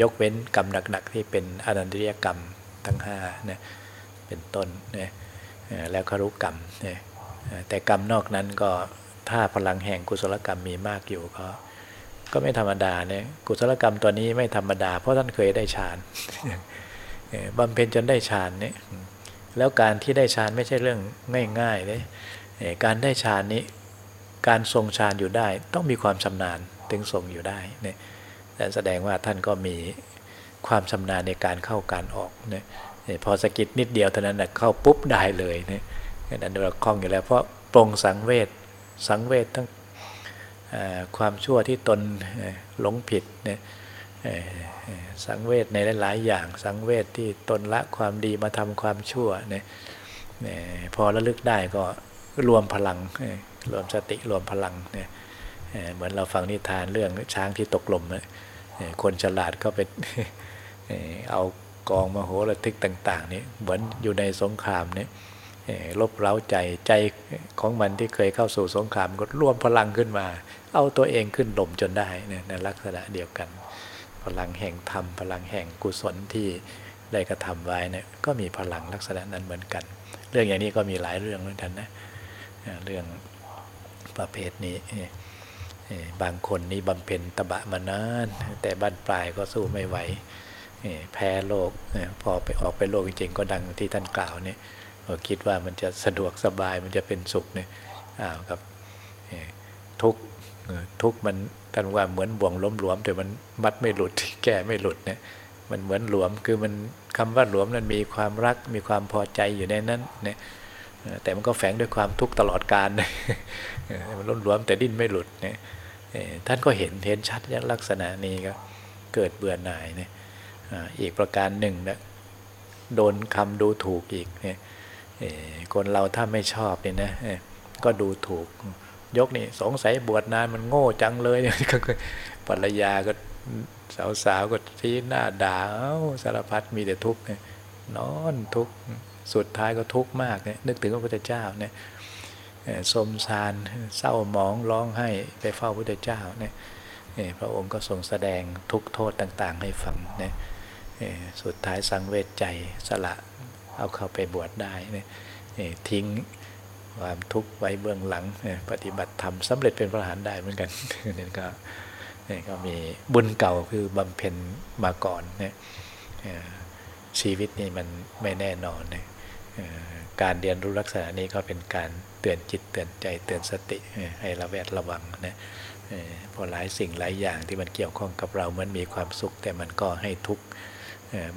Speaker 1: ยกเว้นกรรมหนักๆที่เป็นอนันตริยกรรมทั้งห้าเนี่ยเป็นต้นนี่แล้วครุกรรมนี่แต่กรรมนอกนั้นก็ถ้าพลังแห่งกุศลกรรมมีมากอยู่ก็ ก็ไม่ธรรมดาเนี่ยกุศลกรรมตัวนี้ไม่ธรรมดา เพราะท่านเคยได้ฌานบำเพ็ญจนได้ฌานเนี่ยแล้วการที่ได้ฌานไม่ใช่เรื่องง่ายๆเลยการได้ฌานนี้การทรงฌานอยู่ได้ ต้องมีความชำนาญถึงทรงอยู่ได้เนี่ยแแสดงว่าท่านก็มีความชำนาญในการเข้าการออกเนี่ยพอสกิดนิดเดียวเท่านั้นนะเข้าปุ๊บได้เลยเนี่ยนั่นเราคล่องอยู่แล้วเพราะปรงสังเวชสังเวชทั้ง ความชั่วที่ตนหลงผิดเนี่ยสังเวชในหลายๆอย่าง สังเวชที่ตนละความดีมาทำความชั่วเนี่ยพอระลึกได้ก็รวมพลังรวมสติรวมพลังเนี่ยเหมือนเราฟังนิทานเรื่องช้างที่ตกลมคนฉลาดก็ไปเอากองมโหระทึกต่างๆนี่เหมือนอยู่ในสงครามเนี่ยลบเร้าใจใจของมันที่เคยเข้าสู่สงครามก็รวมพลังขึ้นมา เอาตัวเองขึ้นลมจนได้เนี่ยในลักษณะเดียวกัน พลังแห่งธรรม พลังแห่งกุศลที่ได้กระทำไว้เนี่ยก็มีพลังลักษณะนั้นเหมือนกัน เรื่องอย่างนี้ก็มีหลายเรื่องเหมือนกันนะเรื่องประเภทนี้บางคนนี่บำเพ็ญตบะมานานแต่บั้นปลายก็สู้ไม่ไหวแพ้โลกพอไปออกไปโลกจริงๆ ก็ดังที่ท่านกล่าวเนี่ยคิดว่ามันจะสะดวกสบายมันจะเป็นสุขเนี่ยอ้าวกับทุก ทุกมันท่านว่าเหมือนบ่วงล้มหลวม แต่มันมัดไม่หลุดแก้ไม่หลุดเนี่ยมันเหมือนหลวมคือมันคำว่าหลวมนั้นมีความรักมีความพอใจอยู่ในนั้นเนี่ยแต่มันก็แฝงด้วยความทุกข์ตลอดการมันล้มหลวมแต่ดิ้นไม่หลุดเนี่ยท่านก็เห็นเห็นชัดลักษณะนี้ก็เกิดเบื่อหน่ายเนี่ยอีกประการหนึ่งนะโดนคำดูถูกอีกเนี่ยคนเราถ้าไม่ชอบเนี่ยนะก็ดูถูก ยกนี่สงสัยบวชนานมันโง่จังเลยเนี่ยภรรยาก็สาวๆก็ทีหน้าด่าสารพัดมีแต่ทุกข์นอนทุกข์สุดท้ายก็ทุกข์มากเนี่ยนึกถึงพระพุทธเจ้าเนี่ยสมสารเศร้าหมองร้องไห้ไปเฝ้าพระพุทธเจ้าเนี่ยพระองค์ก็ทรงแสดงทุกโทษต่าง ๆ ให้ฟังเนี่ยสุดท้ายสังเวชใจสละเอาเข้าไปบวชได้เนี่ยทิ้ง ความทุกข์ไว้เบื้องหลัง ปฏิบัติธรรมสำเร็จเป็นพระอรหันต์ได้เหมือนกันนี่ก็นี่ก็มีบุญเก่าคือบำเพ็ญมาก่อนเนี่ยชีวิตนี่มันไม่แน่นอนเนี่ยการเรียนรู้ลักษณะนี้ก็เป็นการเตือนจิตเตือนใจเตือนสติให้ระแวดระวังนะพอหลายสิ่งหลายอย่างที่มันเกี่ยวข้องกับเรามันมีความสุข แต่มันก็ให้ทุกข์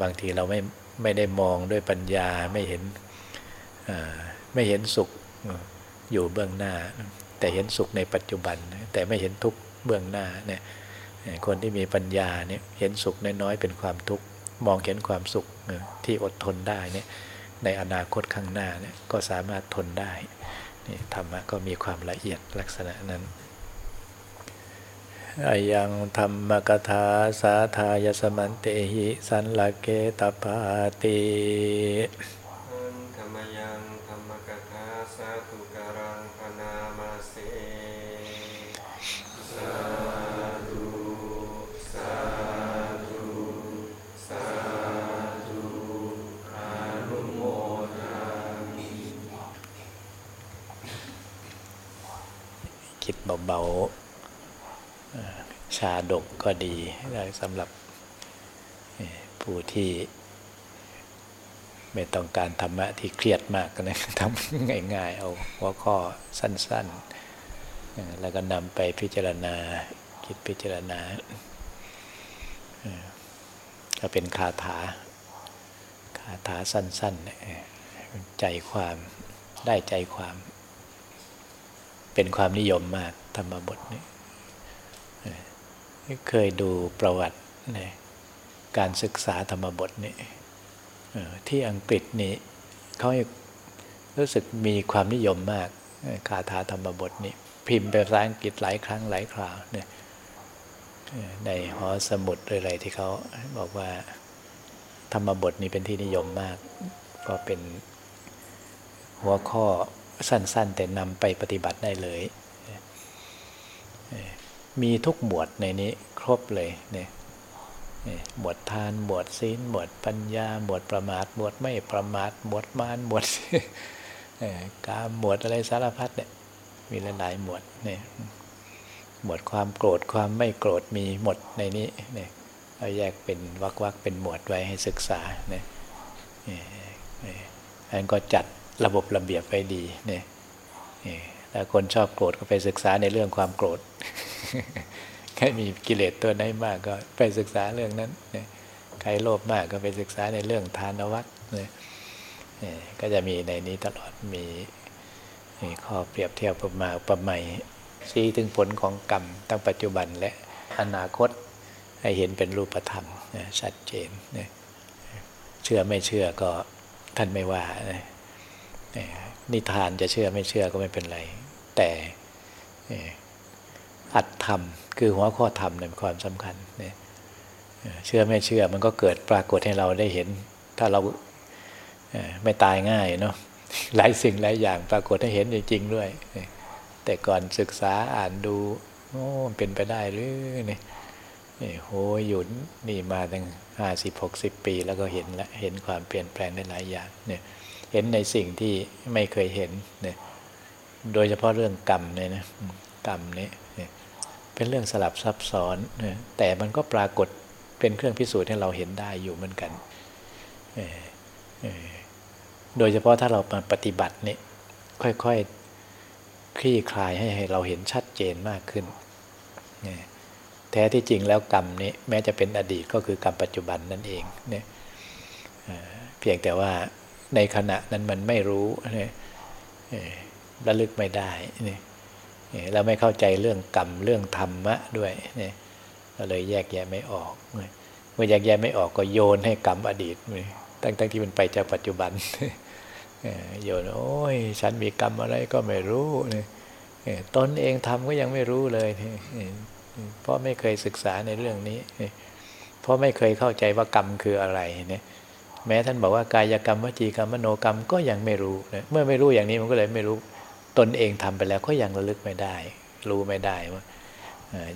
Speaker 1: บางทีเราไม่ไม่ได้มองด้วยปัญญาไม่เห็นไม่เห็นสุข อยู่เบื้องหน้า แต่เห็นสุขในปัจจุบัน แต่ไม่เห็นทุกข์เบื้องหน้าเนี่ยคนที่มีปัญญาเนี่ยเห็นสุขน้อยๆเป็นความทุกข์มองเห็นความสุขที่อดทนได้เนี่ยในอนาคตข้างหน้าเนี่ยก็สามารถทนได้นี่ธรรมะก็มีความละเอียดลักษณะนั้นอายังธรรมกถาสาทายสมันเตหิ สันลเกตปาติ
Speaker 2: เบา
Speaker 1: ชาดกก็ดีสำหรับผู้ที่ไม่ต้องการธรรมะที่เครียดมากนะทำง่ายๆ เอาหัวข้อสั้นๆ แล้วก็นำไปพิจารณาคิดพิจารณาก็เป็นคาถา คาถาสั้นๆ ใจความได้ใจความ เป็นความนิยมมาก ธรรมบทนี้เคยดูประวัตินการศึกษาธรรมบทนี่ที่อังกฤษนี่เขารู้สึกมีความนิยมมากคาถาธรรมบทนี่พิมพ์เป็นภาษาอังกฤษหลายครั้งหลายคราวเนี่ยในหอสมุดอะไรที่เขาบอกว่าธรรมบทนี้เป็นที่นิยมมาก ก็เป็นหัวข้อสั้นๆ แต่นำไปปฏิบัติได้เลย มีทุกหมวดในนี้ครบเลยเนี่ยหมวดทานหมวดศีลหมวดปัญญาหมวดประมาทหมวดไม่ประมาทหมวดมารหมวดกาหมวดอะไรสารพัดเนี่ยมีหลายหมวดเนี่ยหมวดความโกรธความไม่โกรธมีหมดในนี้เนี่ยเราแยกเป็นวักวักเป็นหมวดไว้ให้ศึกษาเนี่ยอันก็จัดระบบระเบียบไว้ดีเนี่ย คนชอบโกรธก็ไปศึกษาในเรื่องความโกรธใครมีกิเลสตัวไหนมากก็ไปศึกษาเรื่องนั้นใครโลภมากก็ไปศึกษาในเรื่องทานวัตเนี่ยก็จะมีในนี้ตลอดมีข้อเปรียบเทียบประมาประไมชี้ถึงผลของกรรมตั้งปัจจุบันและอนาคตให้เห็นเป็นรูปธรรมชัดเจนเชื่อไม่เชื่อก็ท่านไม่ว่านิ นิทานจะเชื่อไม่เชื่อก็ไม่เป็นไร แต่อัดธรรม คือหัวข้อธรรมในความสำคัญเนี่ยเชื่อไม่เชื่อมันก็เกิดปรากฏให้เราได้เห็น ถ้าเราไม่ตายง่ายเนาะหลายสิ่งหลายอย่างปรากฏให้เห็นจริงๆด้วย แต่ก่อนศึกษาอ่านดูโอ้เป็นไปได้หรือเนี่ยโหอยู่นี่มาตั้งห้าสิบหกสิบปี แล้วก็เห็นละเห็นความเปลี่ยนแปลงได้หลายอย่างเนี่ย เห็นในสิ่งที่ไม่เคยเห็นเนี่ยโดยเฉพาะเรื่องกรรมเนี่ยนะกรรมนี้เป็นเรื่องสลับซับซ้อนแต่มันก็ปรากฏเป็นเครื่องพิสูจน์ให้เราเห็นได้อยู่เหมือนกัน โดยเฉพาะถ้าเรามาปฏิบัตินี่ค่อยๆคลี่คลายให้เราเห็นชัดเจนมากขึ้น แท้ที่จริงแล้วกรรมนี้แม้จะเป็นอดีตก็คือกรรมปัจจุบันนั่นเองเนี่ยเพียงแต่ว่า ในขณะนั้นมันไม่รู้เนี่ยระลึกไม่ได้เนี่ยเราไม่เข้าใจเรื่องกรรมเรื่องธรรมะด้วยเนี่ยเราเลยแยกแยะไม่ออกเมื่อแยกแยะไม่ออกก็โยนให้กรรมอดีตตั้งตั้งที่มันไปจากปัจจุบันโยนโอ้ยฉันมีกรรมอะไรก็ไม่รู้เนี่ยตนเองทำก็ยังไม่รู้เลยเพราะไม่เคยศึกษาในเรื่องนี้ เพราะไม่เคยเข้าใจว่ากรรมคืออะไรเนี่ย แม้ท่านบอกว่ากายกรรมวจีกรรมมโนกรรมก็ยังไม่รู้นะเมื่อไม่รู้อย่างนี้มันก็เลยไม่รู้ตนเองทำไปแล้วก็ยังระลึกไม่ได้ รู้ไม่ได้ว่า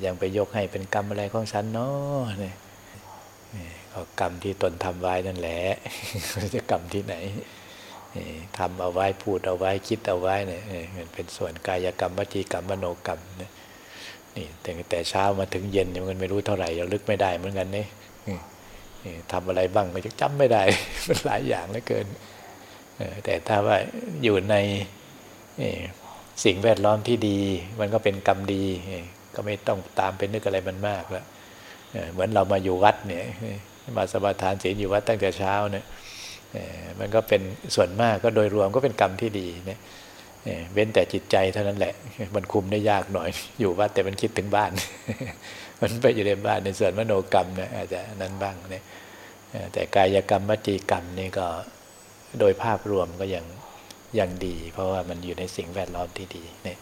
Speaker 1: ยังไปยกให้เป็นกรรมอะไรของฉันเนาะเนี่ยก็กรรมที่ตนทำไว้นั่นแหละจะกรรมที่ไหนทำเอาไว้พูดเอาไว้คิดเอาไว้เนี่ยมันเป็นส่วนกายกรรมวจีกรรมมโนกรรมนี่แต่แต่เช้ามาถึงเย็นมันไม่รู้เท่าไหร่ยังลึกไม่ได้เหมือนกันนี่ ทำอะไรบ้างก็จะจำไม่ได้ มันหลายอย่างเหลือเกิน แต่ถ้าว่าอยู่ในสิ่งแวดล้อมที่ดี มันก็เป็นกรรมดี ก็ไม่ต้องตามเป็นนึกอะไรมันมากแล้วเหมือนเรามาอยู่วัดเนี่ยมาสมาทานศีลอยู่วัดตั้งแต่เช้าเนี่ยมันก็เป็นส่วนมากก็โดยรวมก็เป็นกรรมที่ดีเนี่ยเว้นแต่จิตใจเท่านั้นแหละ มันคุมได้ยากหน่อย อยู่วัดแต่มันคิดถึงบ้าน มันไปอยู่ในบ้านในส่วนมโนกรรมเนี่ยอาจจะนั้นบ้างเนี่ยแต่กายกรรมวจีกรรมนี่ก็โดยภาพรวมก็ยังยังดี เพราะว่ามันอยู่ในสิ่งแวดล้อมที่ดีเนี่ย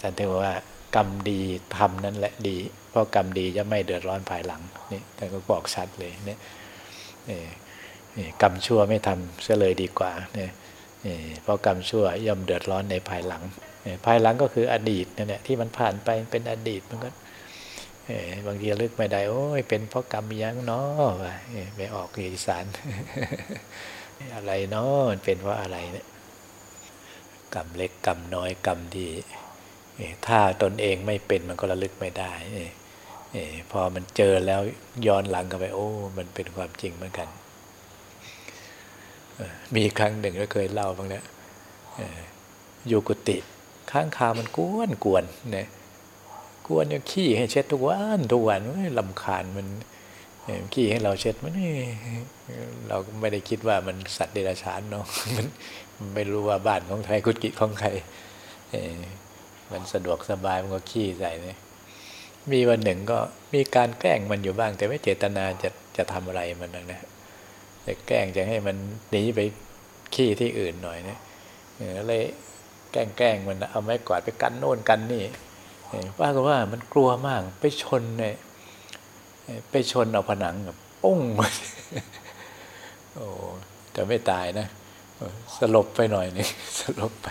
Speaker 1: ท่านเรียกว่ากรรมดีทำนั่นแหละดี เพราะกรรมดีจะไม่เดือดร้อนภายหลังนี่ท่านก็บอกชัดเลยเนี่ยกรรมชั่วไม่ทำเสียเลยดีกว่าเนี่ยเพราะกรรมชั่วย่อมเดือดร้อนในภายหลัง ภายหลังก็คืออดีตนั่นแหละที่มันผ่านไปเป็นอดีตมันก็ บางทีลึกไม่ได้ โอ้ยเป็นเพราะกรรมยังเนาะไม่ออกอีสานอะไรเนาะเป็นเพราะอะไรเนี่ยกรรมเล็กกรรมน้อยกรรมที่ถ้าตนเองไม่เป็นมันก็ระลึกไม่ได้พอมันเจอแล้วย้อนหลังกันไป โอ้ มันเป็นความจริงเหมือนกัน มีครั้งหนึ่งก็เคยเล่าบางเนี่ยอยู่กุฏิข้างคามันกวนกวนเนี่ย กวนยังขี้ให้เช็ดทุกวันทุกวันลำคาญมันขี้ให้เราเช็ดมันเราไม่ได้คิดว่ามันสัตว์เดรัจฉานเนาะมันไม่รู้ว่าบ้านของใครกุฏิของใครมันสะดวกสบายมันก็ขี้ใส่เนี่ยมีวันหนึ่งก็มีการแกล้งมันอยู่บ้าง แต่ไม่เจตนาจะจะทำอะไรมันนะแต่แกล้งจะให้มันหนีไปขี้ที่อื่นหน่อยนะเลยแกล้งแกล้งมันเอาไม้กวาดไปกันโน่นกันนี่ ว่าก็ว่ามันกลัวมากไปชนเนี่ยไปชนเอาผนังแบบปุ้งโอ้แต่ไม่ตายนะสลบไปหน่อยนี่สลบไป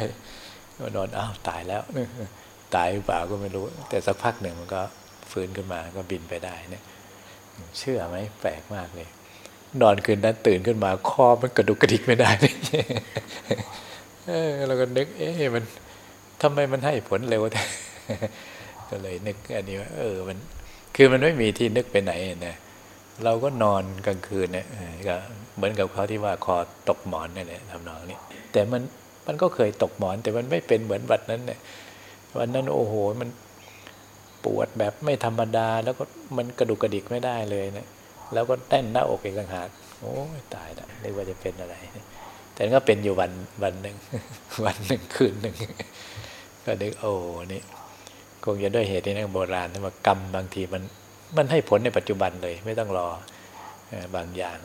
Speaker 1: นอนอ้าวตายแล้วตายหรือเปล่าก็ไม่รู้ แต่สักพักหนึ่งมันก็ฟื้นขึ้นมาก็บินไปได้เนี่ย เชื่อไหมแปลกมากเลย นอนคืนนั้นตื่นขึ้นมาคอมันกระดุกกระดิกไม่ได้เออเราก็นึกเอ๊ะมันทำไมมันให้ผลเร็วแต่ ก็เลยนึกอันนี้ว่าเออมันคือมันไม่มีที่นึกไปไหนนะเราก็นอนกลางคืนเนี่ยก็เหมือนกับเขาที่ว่าคอตกหมอนนี่แหละทำนองนี้แต่มันมันก็เคยตกหมอน แต่มันไม่เป็นเหมือนวันนั้นเนี่ยวันนั้นโอ้โหมันปวดแบบไม่ธรรมดา แล้วก็มันกระดุกกระดิกไม่ได้เลยเนะแล้วก็แน่นหน้าอกอีกต่างหากโอ้ตายละนึกว่าจะเป็นอะไร แต่ก็เป็นอยู่วันวันหนึ่งวันหนึ่งคืนหนึ่งก็นึกโอ้นี่ คงจะด้วยเหตุที่นักโบราณที่ว่ากรรมบางทีมันมันให้ผลในปัจจุบันเลย ไม่ต้องรอบางอย่าง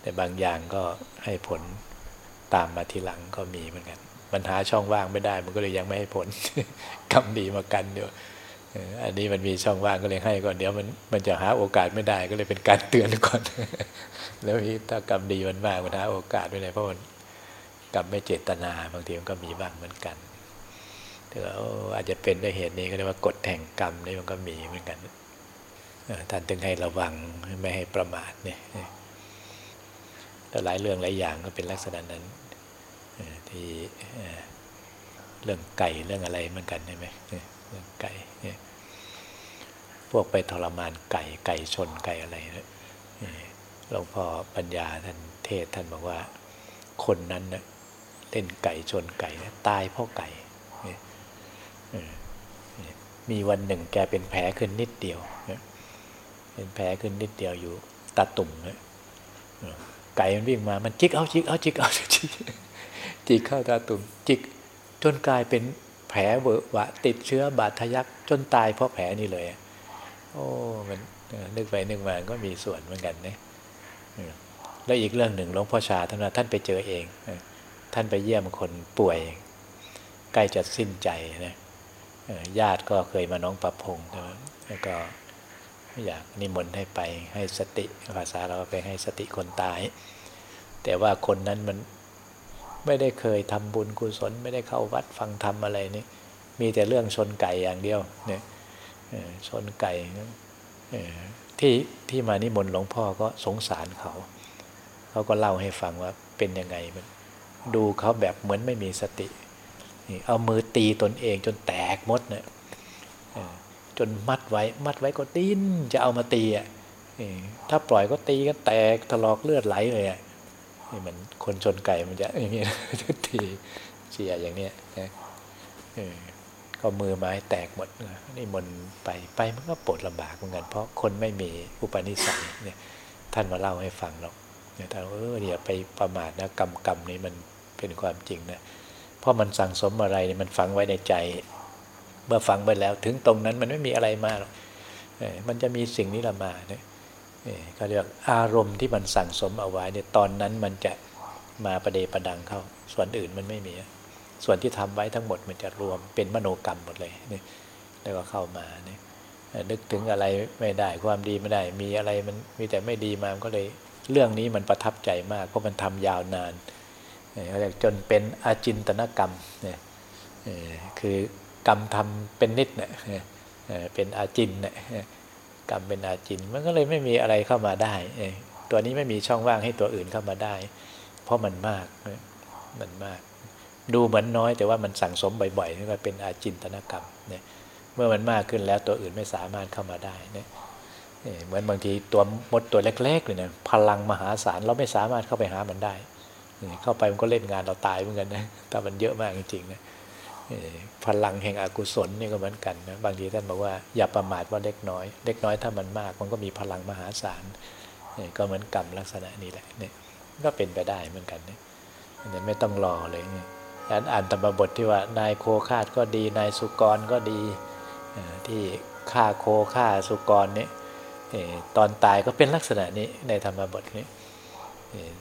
Speaker 1: แต่บางอย่างก็ให้ผลตามมาทีหลังก็มีเหมือนกันมันหาช่องว่างไม่ได้ มันก็เลยยังไม่ให้ผลกรรมดีมากันเดียวอันนี้มันมีช่องว่างก็เลยให้ก่อนเดี๋ยวมันมันจะหาโอกาสไม่ได้ก็เลยเป็นการเตือนก่อน แล้วถ้ากรรมดีมันมากมันหาโอกาสไม่ได้เพราะมันกรรมไม่เจตนาบางทีมันก็มีบ้างเหมือนกัน แต่ว่าอาจจะเป็นด้วยเหตุนี้ก็เรียกว่ากฎแห่งกรรมนี่มันก็มีเหมือนกันท่านถึงให้ระวังไม่ให้ประมาทเนี่ยแล้วหลายเรื่องหลายอย่างก็เป็นลักษณะนั้นที่เรื่องไก่เรื่องอะไรเหมือนกันใช่ไหมเรื่องไก่พวกไปทรมานไก่ไก่ชนไก่อะไรนะหลวงพ่อปัญญาท่านเทศท่านบอกว่า คนนั้นนะเล่นไก่ชนไก่ตายเพราะไก่ มีวันหนึ่ง แกเป็นแผลขึ้นนิดเดียว เป็นแผลขึ้นนิดเดียวอยู่ตาตุ่มไก่มันวิ่งมา มันจิกเอาจิกเอาจิกเอาจิกจิกเข้าตาตุ่มจิกจนกลายเป็นแผลเวอะวะ ติดเชื้อบาดทะยักจนตายเพราะแผลนี่เลย โอ้มันนึกไปนึกมาก็มีส่วนเหมือนกันนะแล้วอีกเรื่องหนึ่งหลวงพ่อชาท่านว่าท่านไปเจอเอง ท่านไปเยี่ยมคนป่วย ใกล้จะสิ้นใจนะ ญาติก็เคยมาน้องประพงศ์แล้วก็อยากนิมนต์ให้ไปให้สติภาษาเราไปให้สติคนตาย แต่ว่าคนนั้นมันไม่ได้เคยทำบุญกุศล ไม่ได้เข้าวัดฟังธรรมอะไรนี่มีแต่เรื่องชนไก่อย่างเดียวเนี่ยชนไก่ที่ที่มานิมนต์หลวงพ่อก็สงสารเขา เขาก็เล่าให้ฟังว่าเป็นยังไงมันดูเขาแบบเหมือนไม่มีสติ เอามือตีตนเองจนแตกมดเนี่ยจนมัดไว้มัดไว้ก็ดิ้นจะเอามาตีอะถ้าปล่อยก็ตีก็แตกถลอกเลือดไหลเลยอะนี่มันคนชนไก่มันจะอย่างนี้ทุกทีเสียอย่างเนี้ยนะก็มือไม้แตกหมดนี่มันไปไปมันก็ปวดลำบากเหมือนกัน เพราะคนไม่มีอุปนิสัยเนี่ยท่านมาเล่าให้ฟังหรอกเนี่ยท่านเออเนี่ยไปประมาทนะกรรมกรรมนี้มันเป็นความจริงนะ เพราะมันสั่งสมอะไรเนี่ยมันฝังไว้ในใจ เมื่อฝังไปแล้วถึงตรงนั้นมันไม่มีอะไรมาหรอกมันจะมีสิ่งนี้ละมาเนี่ยเขาเรียกอารมณ์ที่มันสั่งสมเอาไว้เนี่ยตอนนั้นมันจะมาประเดประดังเข้า ส่วนอื่นมันไม่มี ส่วนที่ทำไว้ทั้งหมดมันจะรวมเป็นมโนกรรมหมดเลยนี่แล้วก็เข้ามาเนี่ยนึกถึงอะไรไม่ได้ความดีไม่ได้ มีอะไรมันมีแต่ไม่ดีมาก็เลย เรื่องนี้มันประทับใจมากเพราะมันทำยาวนาน จนเป็นอาจินตนกรรมเนี่ยคือกรรมทำเป็นนิดเนี่ยเป็นอาจินเนี่ยกรรมเป็นอาจินมันก็เลยไม่มีอะไรเข้ามาได้ ตัวนี้ไม่มีช่องว่างให้ตัวอื่นเข้ามาได้ เพราะมันมากมันมาก ดูเหมือนน้อยแต่ว่ามันสั่งสมบ่อยๆนี่ก็เป็นอาจินตนกรรมเนี่ยเมื่อมันมากขึ้นแล้วตัวอื่นไม่สามารถเข้ามาได้เนี่ยเหมือนบางทีตัวมดตัวเล็กๆเลยนะพลังมหาศาลเราไม่สามารถเข้าไปหามันได้ เข้าไปมันก็เล่นงานเราตายเหมือนกันนะถ้ามันเยอะมากจริงๆนะพลังแห่งอกุศลนี่ก็เหมือนกันนะบางทีท่านบอกว่าอย่าประมาทว่าเล็กน้อย เล็กน้อยถ้ามันมากมันก็มีพลังมหาศาลก็เหมือนกรรมลักษณะนี้แหละเนี่ยก็เป็นไปได้เหมือนกันเนี่ยไม่ต้องรอเลยเนี่ยอ่านธรรมบทที่ว่านายโคคาดก็ดีนายสุกรก็ดีที่ฆ่าโคฆ่าสุกรนี่ตอนตายก็เป็นลักษณะนี้ในธรรมบทนี้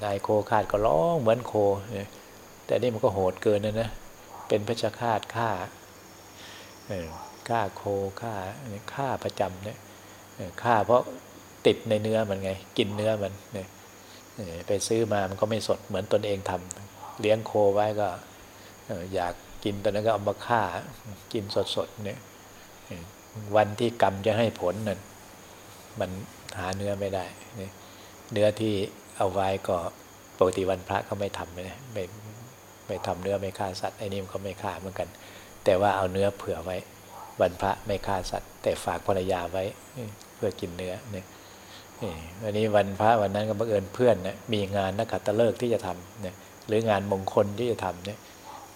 Speaker 1: นายโคคาดก็ร้องเหมือนโค แต่นี่มันก็โหดเกินนะนะ เป็นพชฌฆาตฆ่าฆ่าโคฆ่าฆ่าประจำเนี่ยฆ่าเพราะติดในเนื้อมันไง กินเนื้อมันเนี่ยไปซื้อมามันก็ไม่สดเหมือนตนเองทำเลี้ยงโคไว้ก็อยากกินตอนนั้นก็เอามาฆ่ากินสดๆเนี่ยวันที่กรรมจะให้ผลนั่นมันหาเนื้อไม่ได้ เนื้อที่ เอาไว้ก็ปกติวันพระเขาไม่ทำเลยไม่ไม่ทำเนื้อไม่ฆ่าสัตว์ไอ้นี่มันก็ไม่ฆ่าเหมือนกัน แต่ว่าเอาเนื้อเผื่อไว้ วันพระไม่ฆ่าสัตว์ แต่ฝากภรรยาไว้เพื่อกินเนื้อเนี่ยวันนี้วันพระวันนั้นก็บังเอิญเพื่อนนะมีงานนักขัตฤกษ์ที่จะทำเนี่ยหรืองานมงคลที่จะทำเนี่ย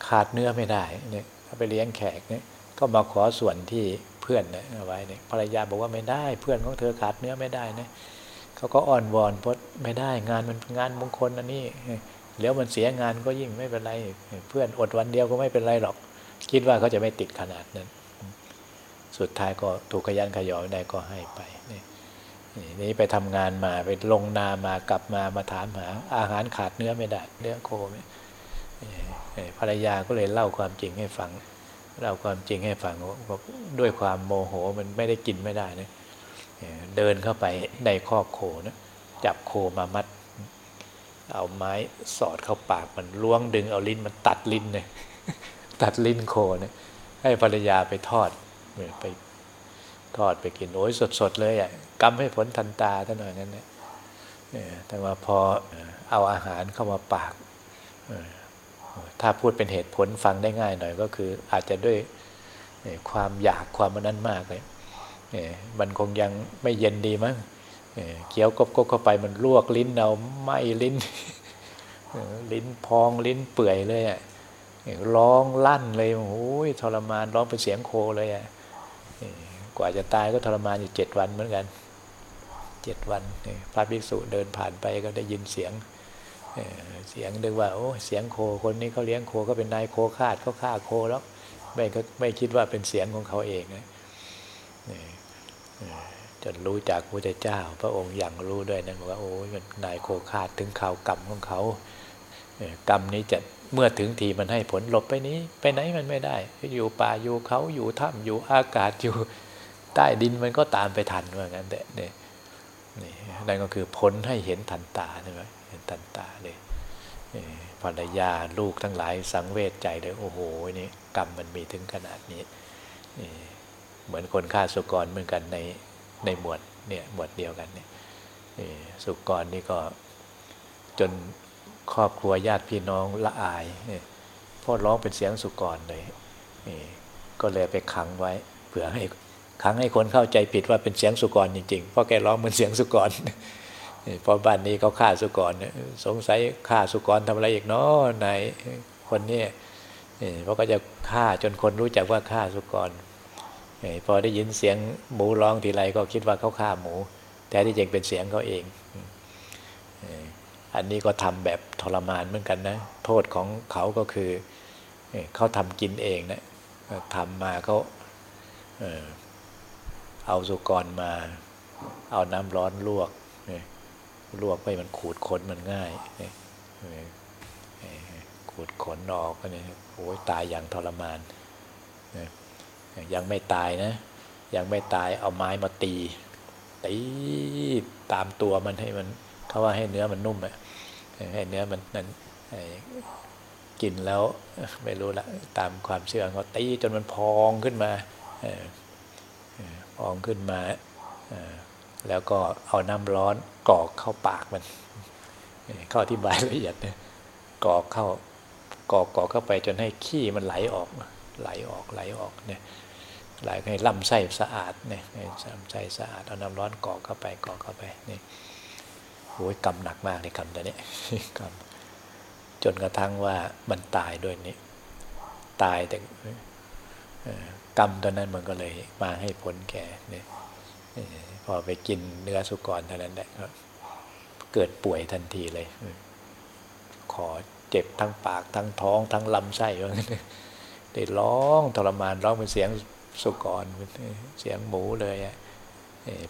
Speaker 1: ขาดเนื้อไม่ได้เนี่ยเขาไปเลี้ยงแขกเนี่ยก็มาขอส่วนที่เพื่อนเนี่ยเอาไว้เนี่ยภรรยาบอกว่าไม่ได้ เพื่อนของเธอขาดเนื้อไม่ได้นะ เขาก็อ่อนวอนเพราะไม่ได้งานมันงานมงคลอันนี้เดี๋ยวมันเสียงานก็ยิ่งไม่เป็นไร เพื่อนอดวันเดียวก็ไม่เป็นไรหรอก คิดว่าเขาจะไม่ติดขนาดนั้น สุดท้ายก็ถูกขยันขยอยได้ก็ให้ไปนี่นี่ไปทำงานมาไปลงนามากลับมามาถามหา อาหารขาดเนื้อไม่ได้เนื้อโคไภรรยาก็เลยเล่าความจริงให้ฟังเล่าความจริงให้ฟังว่าด้วยความโมโหมันไม่ได้กินไม่ได้นะ เดินเข้าไปในคอกโคนะจับโคมามัด เอาไม้สอดเข้าปากมันล้วงดึงเอาลิ้นมันตัดลิ้นเลยตัดลิ้นโคนะให้ภรรยาไปทอดไปทอดไปกินโอ้ยสดๆเลยอะกำให้ผลทันตาท่านหน่อยนั้นเนี่ยแต่ว่าพอเอาอาหารเข้ามาปาก ถ้าพูดเป็นเหตุผลฟังได้ง่ายหน่อยก็คืออาจจะด้วยความอยากความมันั้นมากเลย มันคงยังไม่เย็นดีมั้งเคี้ยวกบกเข้าไปมันลวกลิ้นเอาไหมลิ้น ลิ้นพองลิ้นเปื่อยเลยอะร้องลั่นเลยโอ้ยทรมานร้องเป็นเสียงโคเลยอะกว่าจะตายก็ทรมานอยู่เจ็ดวันเหมือนกันเจ็ดวันพระภิกษุเดินผ่านไปก็ได้ยินเสียงเสียงดึงว่าโอ้เสียงโคคนนี้เขาเลี้ยงโคก็เป็นนายโคคาดเขาฆ่าโคแล้วไม่ไม่คิดว่าเป็นเสียงของเขาเองนะ จนรู้จากพระเจ้า พระองค์อย่างรู้ด้วยนะบอกว่าโอ้ยนายโคคาดถึงข่าวกรรมของเขากรรมนี้จะเมื่อถึงทีมันให้ผลหลบไปนี้ ไปไหนมันไม่ได้ อยู่ป่าอยู่เขาอยู่ถ้ำอยู่อากาศอยู่ใต้ดินมันก็ตามไปทันว่างั้นแต่เนี่ยนั่นก็คือพ้นให้เห็นทันตาใช่ไหมเห็นทันตาเลยภรรยาลูกทั้งหลายสังเวชใจเลยโอ้โหนี่กรรมมันมีถึงขนาดนี้เหมือนคนฆ่าสุกรเหมือนกันใน ในหมวดเนี่ยหมวดเดียวกันเนี่ยสุกรนี่ก็จนครอบครัวญาติพี่น้องละอายพ่อร้องเป็นเสียงสุกรเลยก็เลยไปขังไว้เผื่อให้ขังให้คนเข้าใจผิดว่าเป็นเสียงสุกรจริงๆเพราะแกร้องเหมือนเสียงสุกรพอบ้านนี้เขาฆ่าสุกรสงสัยฆ่าสุกรทำอะไรอีกเนาะไหนคนนี้เพราะก็จะฆ่าจนคนรู้จักว่าฆ่าสุกร พอได้ยินเสียงหมูร้องทีไรก็คิดว่าเขาฆ่าหมู แต่ที่จริงเป็นเสียงเขาเอง อันนี้ก็ทำแบบทรมานเหมือนกันนะ โทษของเขาก็คือเขาทำกินเองนะทำมาเขาเอาสุกรมา เอาน้ำร้อนลวกลวกไปมันขูดขนมันง่ายขูดขนออกก็เนี่ยโอ้ยตายอย่างทรมาน ยังไม่ตายนะ ยังไม่ตายเอาไม้มาตีตีตามตัวมันให้มันเขาว่าให้เนื้อมันนุ่มอะให้เนื้อมันนั้นกินแล้วไม่รู้ละตามความเชื่อเขาตีจนมันพองขึ้นมาพองขึ้นมาแล้วก็เอาน้ำร้อนกรอกเข้าปากมันเข้าอธิบายละเอียดเนี่ยกรอกเข้ากรอกกรอกเข้าไปจนให้ขี้มันไหลออกไหลออกไหลออกเนี่ย หลายให้ลำไส้สะอาดเนี่ยลำไส้สะอาดเอาน้ำร้อนกรอกเข้าไปกรอกเข้าไปนี่โอ้ยกำหนักมากในคำตัวนี้กำจนกระทั่งว่ามันตายด้วยนี่ตายแต่กรรมตัวนั้นมันก็เลยมาให้ผลแก่เนี่ยพอไปกินเนื้อสุกรเท่านั้นแหละเกิดป่วยทันทีเลย ขอเจ็บทั้งปากทั้งท้องทั้งลำไส้ว่างั้นได้ร้องทรมานร้องเป็นเสียง สุกรเสียงหมูเลย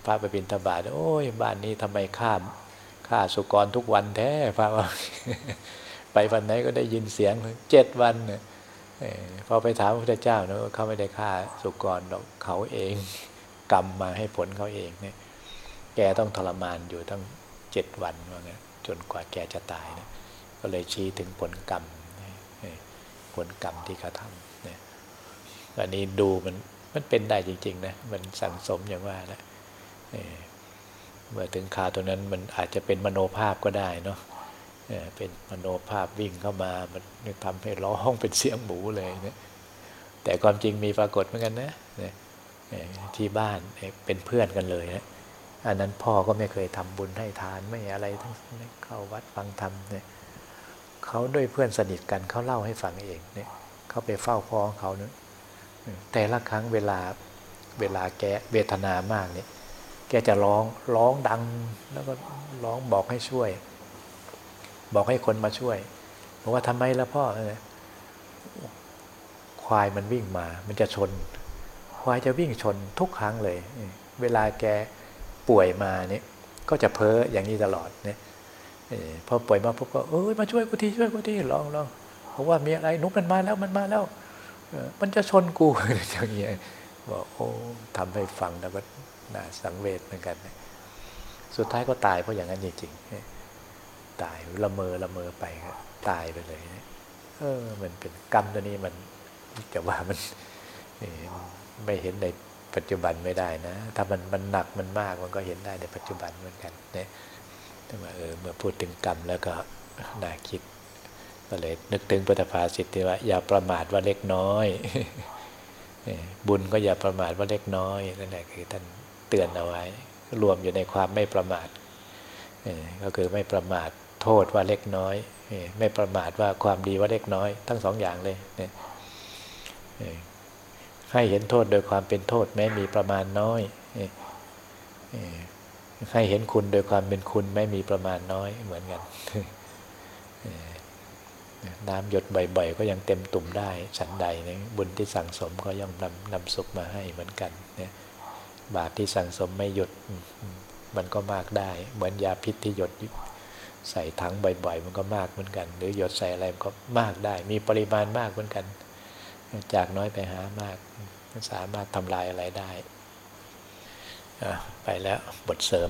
Speaker 1: พระไปบินทบาทโอ้ยบ้านนี้ทำไมข้ามฆ่าสุกรทุกวันแท้พระว่าไปวันไหนก็ได้ยินเสียงเจ็ดวันเนี่ยพอไปถามพระพุทธเจ้าเนะเขาไม่ได้ฆ่าสุกรหรอกเขาเอง กรรมมาให้ผลเขาเองเนี่ยแกต้องทรมานอยู่ตั้งเจ็ดวันว่างั้นจนกว่าแกจะตายนะก็เลยชี้ถึงผลกรรมผลกรรมที่เขาทำเนี่ยอันนี้ดูมัน มันเป็นได้จริงๆนะมันสั่งสมอย่างว่าแล้วเมื่อถึงคาตรงนั้นมันอาจจะเป็นมโนภาพก็ได้เนาะเป็นมโนภาพวิ่งเข้ามา มันทำให้ร้องเป็นเสียงหมูเลยเนี่ยแต่ความจริงมีปรากฏเหมือนกันนะที่บ้านเป็นเพื่อนกันเลยนะอันนั้นพ่อก็ไม่เคยทำบุญให้ทานไม่อะไรทั้งนั้นเข้าวัดฟังธรรมเนี่ยเขาด้วยเพื่อนสนิทกันเขาเล่าให้ฟังเองเนี่ยเขาไปเฝ้าพ่อของเขาเนี่ย แต่ละครั้งเวลาเวลาแกเวทนามากเนี่ยแกจะร้องร้องดัง แล้วก็ร้องบอกให้ช่วย บอกให้คนมาช่วย บอกว่าทำไมล่ะพ่อควายมันวิ่งมา มันจะชน ควายจะวิ่งชนทุกครั้งเลย เวลาแกป่วยมาเนี่ย ก็จะเพ้ออย่างนี้ตลอดเนี่ยพอป่วยมาปุ๊บก็เอ้ยมาช่วยกูทีช่วยกูทีลองลองเพราะว่ามีอะไรนุกมันมาแล้วมันมาแล้ว มันจะชนกูอย่างเงี้ยบอกโอ้ทำให้ฟังแล้วก็น่าสังเวชเหมือนกัน สุดท้ายก็ตายเพราะอย่างนั้นจริงๆตายละเมอละเมอไปก็ตายไปเลยเออ มันเป็นกรรมตัวนี้มันจะว่ามันไม่เห็นในปัจจุบันไม่ได้นะ ถ้ามันมันหนักมันมากมันก็เห็นได้ในปัจจุบันเหมือนกันเนี่ยแต่ว่าเออเมื่อพูดถึงกรรมแล้วก็น่าคิด ก็เลยนึกถึงพุทธภาษิตที่ว่า อย่าประมาทว่าเล็กน้อย บุญก็อย่าประมาทว่าเล็กน้อยนั่นแหละคือท่านเตือนเอาไว้ รวมอยู่ในความไม่ประมาทก็คือไม่ประมาทโทษว่าเล็กน้อย ไม่ประมาทว่าความดีว่าเล็กน้อย ทั้งสองอย่างเลยเนี่ยให้เห็นโทษโดยความเป็นโทษแม้มีประมาณน้อยให้เห็นคุณโดยความเป็นคุณไม่มีประมาณน้อยเหมือนกัน น้ำหยดบ่อยๆ ก็ยังเต็มตุ่มได้ฉันใดนะบุญที่สั่งสมก็ย่อมนำนำสุขมาให้เหมือนกันเนี่ยบาปที่สั่งสมไม่หยุดมันก็มากได้ เหมือนยาพิษที่หยดใส่ถังบ่อยๆ มันก็มากเหมือนกัน หรือหยดใส่อะไรมันก็มากได้ มีปริมาณมากเหมือนกัน จากน้อยไปหามากสามารถทำลายอะไรได้อะไปแล้วบทเสริม